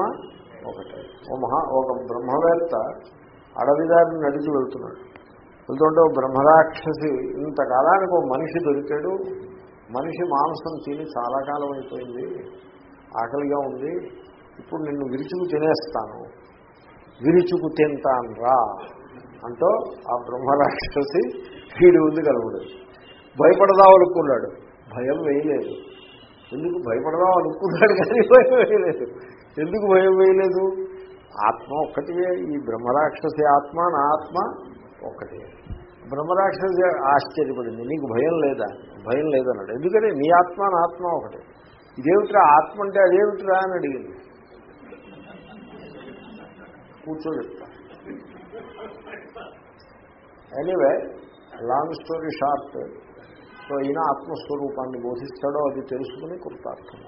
ఒకటే. ఓ మహా ఒక బ్రహ్మవేత్త అడవిదారిని నడిచి వెళ్తున్నాడు. వెళ్తుంటే ఓ బ్రహ్మరాక్షసి ఇంతకాలానికి ఒక మనిషి దొరికాడు. మనిషి మాంసం తిని చాలా కాలం అయిపోయింది ఆకలిగా ఉంది ఇప్పుడు నిన్ను విరుచుకు తినేస్తాను విరుచుకు తింటాను రా అంటూ ఆ బ్రహ్మరాక్షసి వీడి ఉంది కలుగుడు భయపడదామనుకున్నాడు భయం వేయలేదు. ఎందుకు భయపడదాం అనుకున్నాడు కానీ భయం వేయలేదు. ఎందుకు భయం వేయలేదు? ఆత్మ ఒక్కటే ఈ బ్రహ్మరాక్షసి ఆత్మ నా ఆత్మ ఒక్కటే. బ్రహ్మరాక్షసి ఆశ్చర్యపడింది. నీకు భయం లేదా? భయం లేదన్నాడు. ఎందుకని? నీ ఆత్మ నా ఆత్మ ఒకటే. ఇదేమిట్రా? ఆత్మ అంటే అదేమిట్రా? అని అడిగింది. కూర్చో anyway long story short so ఈయన ఆత్మస్వరూపాన్ని బోధిస్తాడో అది తెలుసుకుని కృతార్థం.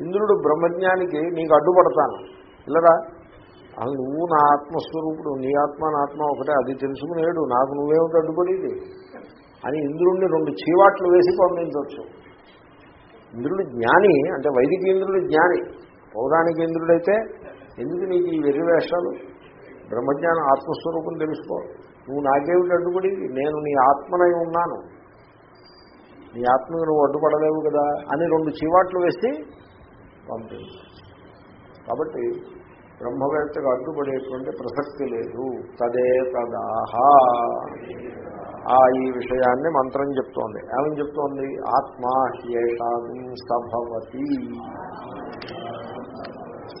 ఇంద్రుడు బ్రహ్మజ్ఞానికి నీకు అడ్డుపడతాను. ఇల్లరా అసలు నువ్వు నా ఆత్మస్వరూపుడు నీ ఆత్మ నా ఆత్మ ఒకటే అది తెలుసుకునేడు నాకు నువ్వేమిటి అడ్డుపడేది అని ఇంద్రుణ్ణి రెండు చీవాట్లు వేసి పంపించవచ్చు. ఇంద్రుడు జ్ఞాని అంటే వైదిక ఇంద్రుడు జ్ఞాని పౌరాణిక ఇంద్రుడైతే ఎందుకు నీకు ఈ వెర్రివేషాలు బ్రహ్మజ్ఞానం ఆత్మస్వరూపం తెలుసుకో. నువ్వు నాకేమిటి అడ్డుపడి నేను నీ ఆత్మనై ఉన్నాను. నీ ఆత్మకు నువ్వు అడ్డుపడలేవు కదా అని రెండు చీవాట్లు వేసి పంపించు. కాబట్టి బ్రహ్మవేత్తకు అడ్డుపడేటువంటి ప్రసక్తి లేదు. తదే తదాహ. ఆ ఈ విషయాన్ని మంత్రం చెప్తోంది. ఏమని చెప్తోంది? ఆత్మా హ్యేషాగం సభవతి.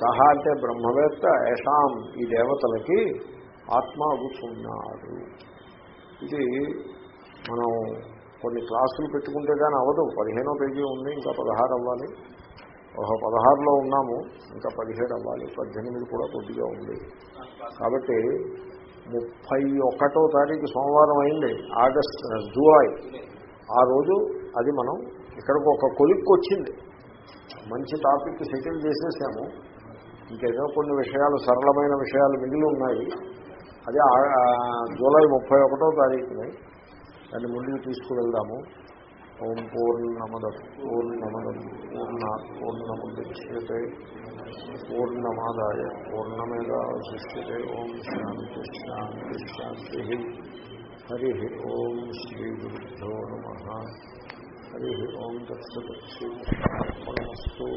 సహా అంటే బ్రహ్మవేత్త ఏషాం ఈ దేవతలకి ఆత్మ అగుతున్నాడు ఇది మనం కొన్ని క్లాసులు పెట్టుకుంటే కానీ అవ్వదు పదిహేనో పేజీ ఉంది ఇంకా పదహారు అవ్వాలి. ఒక పదహారులో ఉన్నాము. ఇంకా పదిహేడు అవ్వాలి. పద్దెనిమిది కూడా కొద్దిగా ఉంది. కాబట్టి ముప్పై ఒకటో తారీఖు సోమవారం అయింది. August July. ఆ రోజు అది మనం ఇక్కడికి ఒక కొలిక్కి వచ్చింది మంచి టాపిక్ సెటిల్ చేసేసాము. ఇంకేదో కొన్ని విషయాలు సరళమైన విషయాలు మిగిలి ఉన్నాయి. అది జూలై ముప్పై ఒకటో తారీఖుని దాన్ని ముందుకు తీసుకువెళ్దాము. ఓం పూర్ణమద పూర్ణమదం పూర్ణ పూర్ణముద్యతే పూర్ణమాదాయ పూర్ణమేవాశిష్యతే ఓం శాంతి శాంతి శాంతి. హరి ఓం శ్రీ గురుభ్యో నమ. హరి ఓం తత్సత్ శ్రీకృష్ణార్పణమస్తు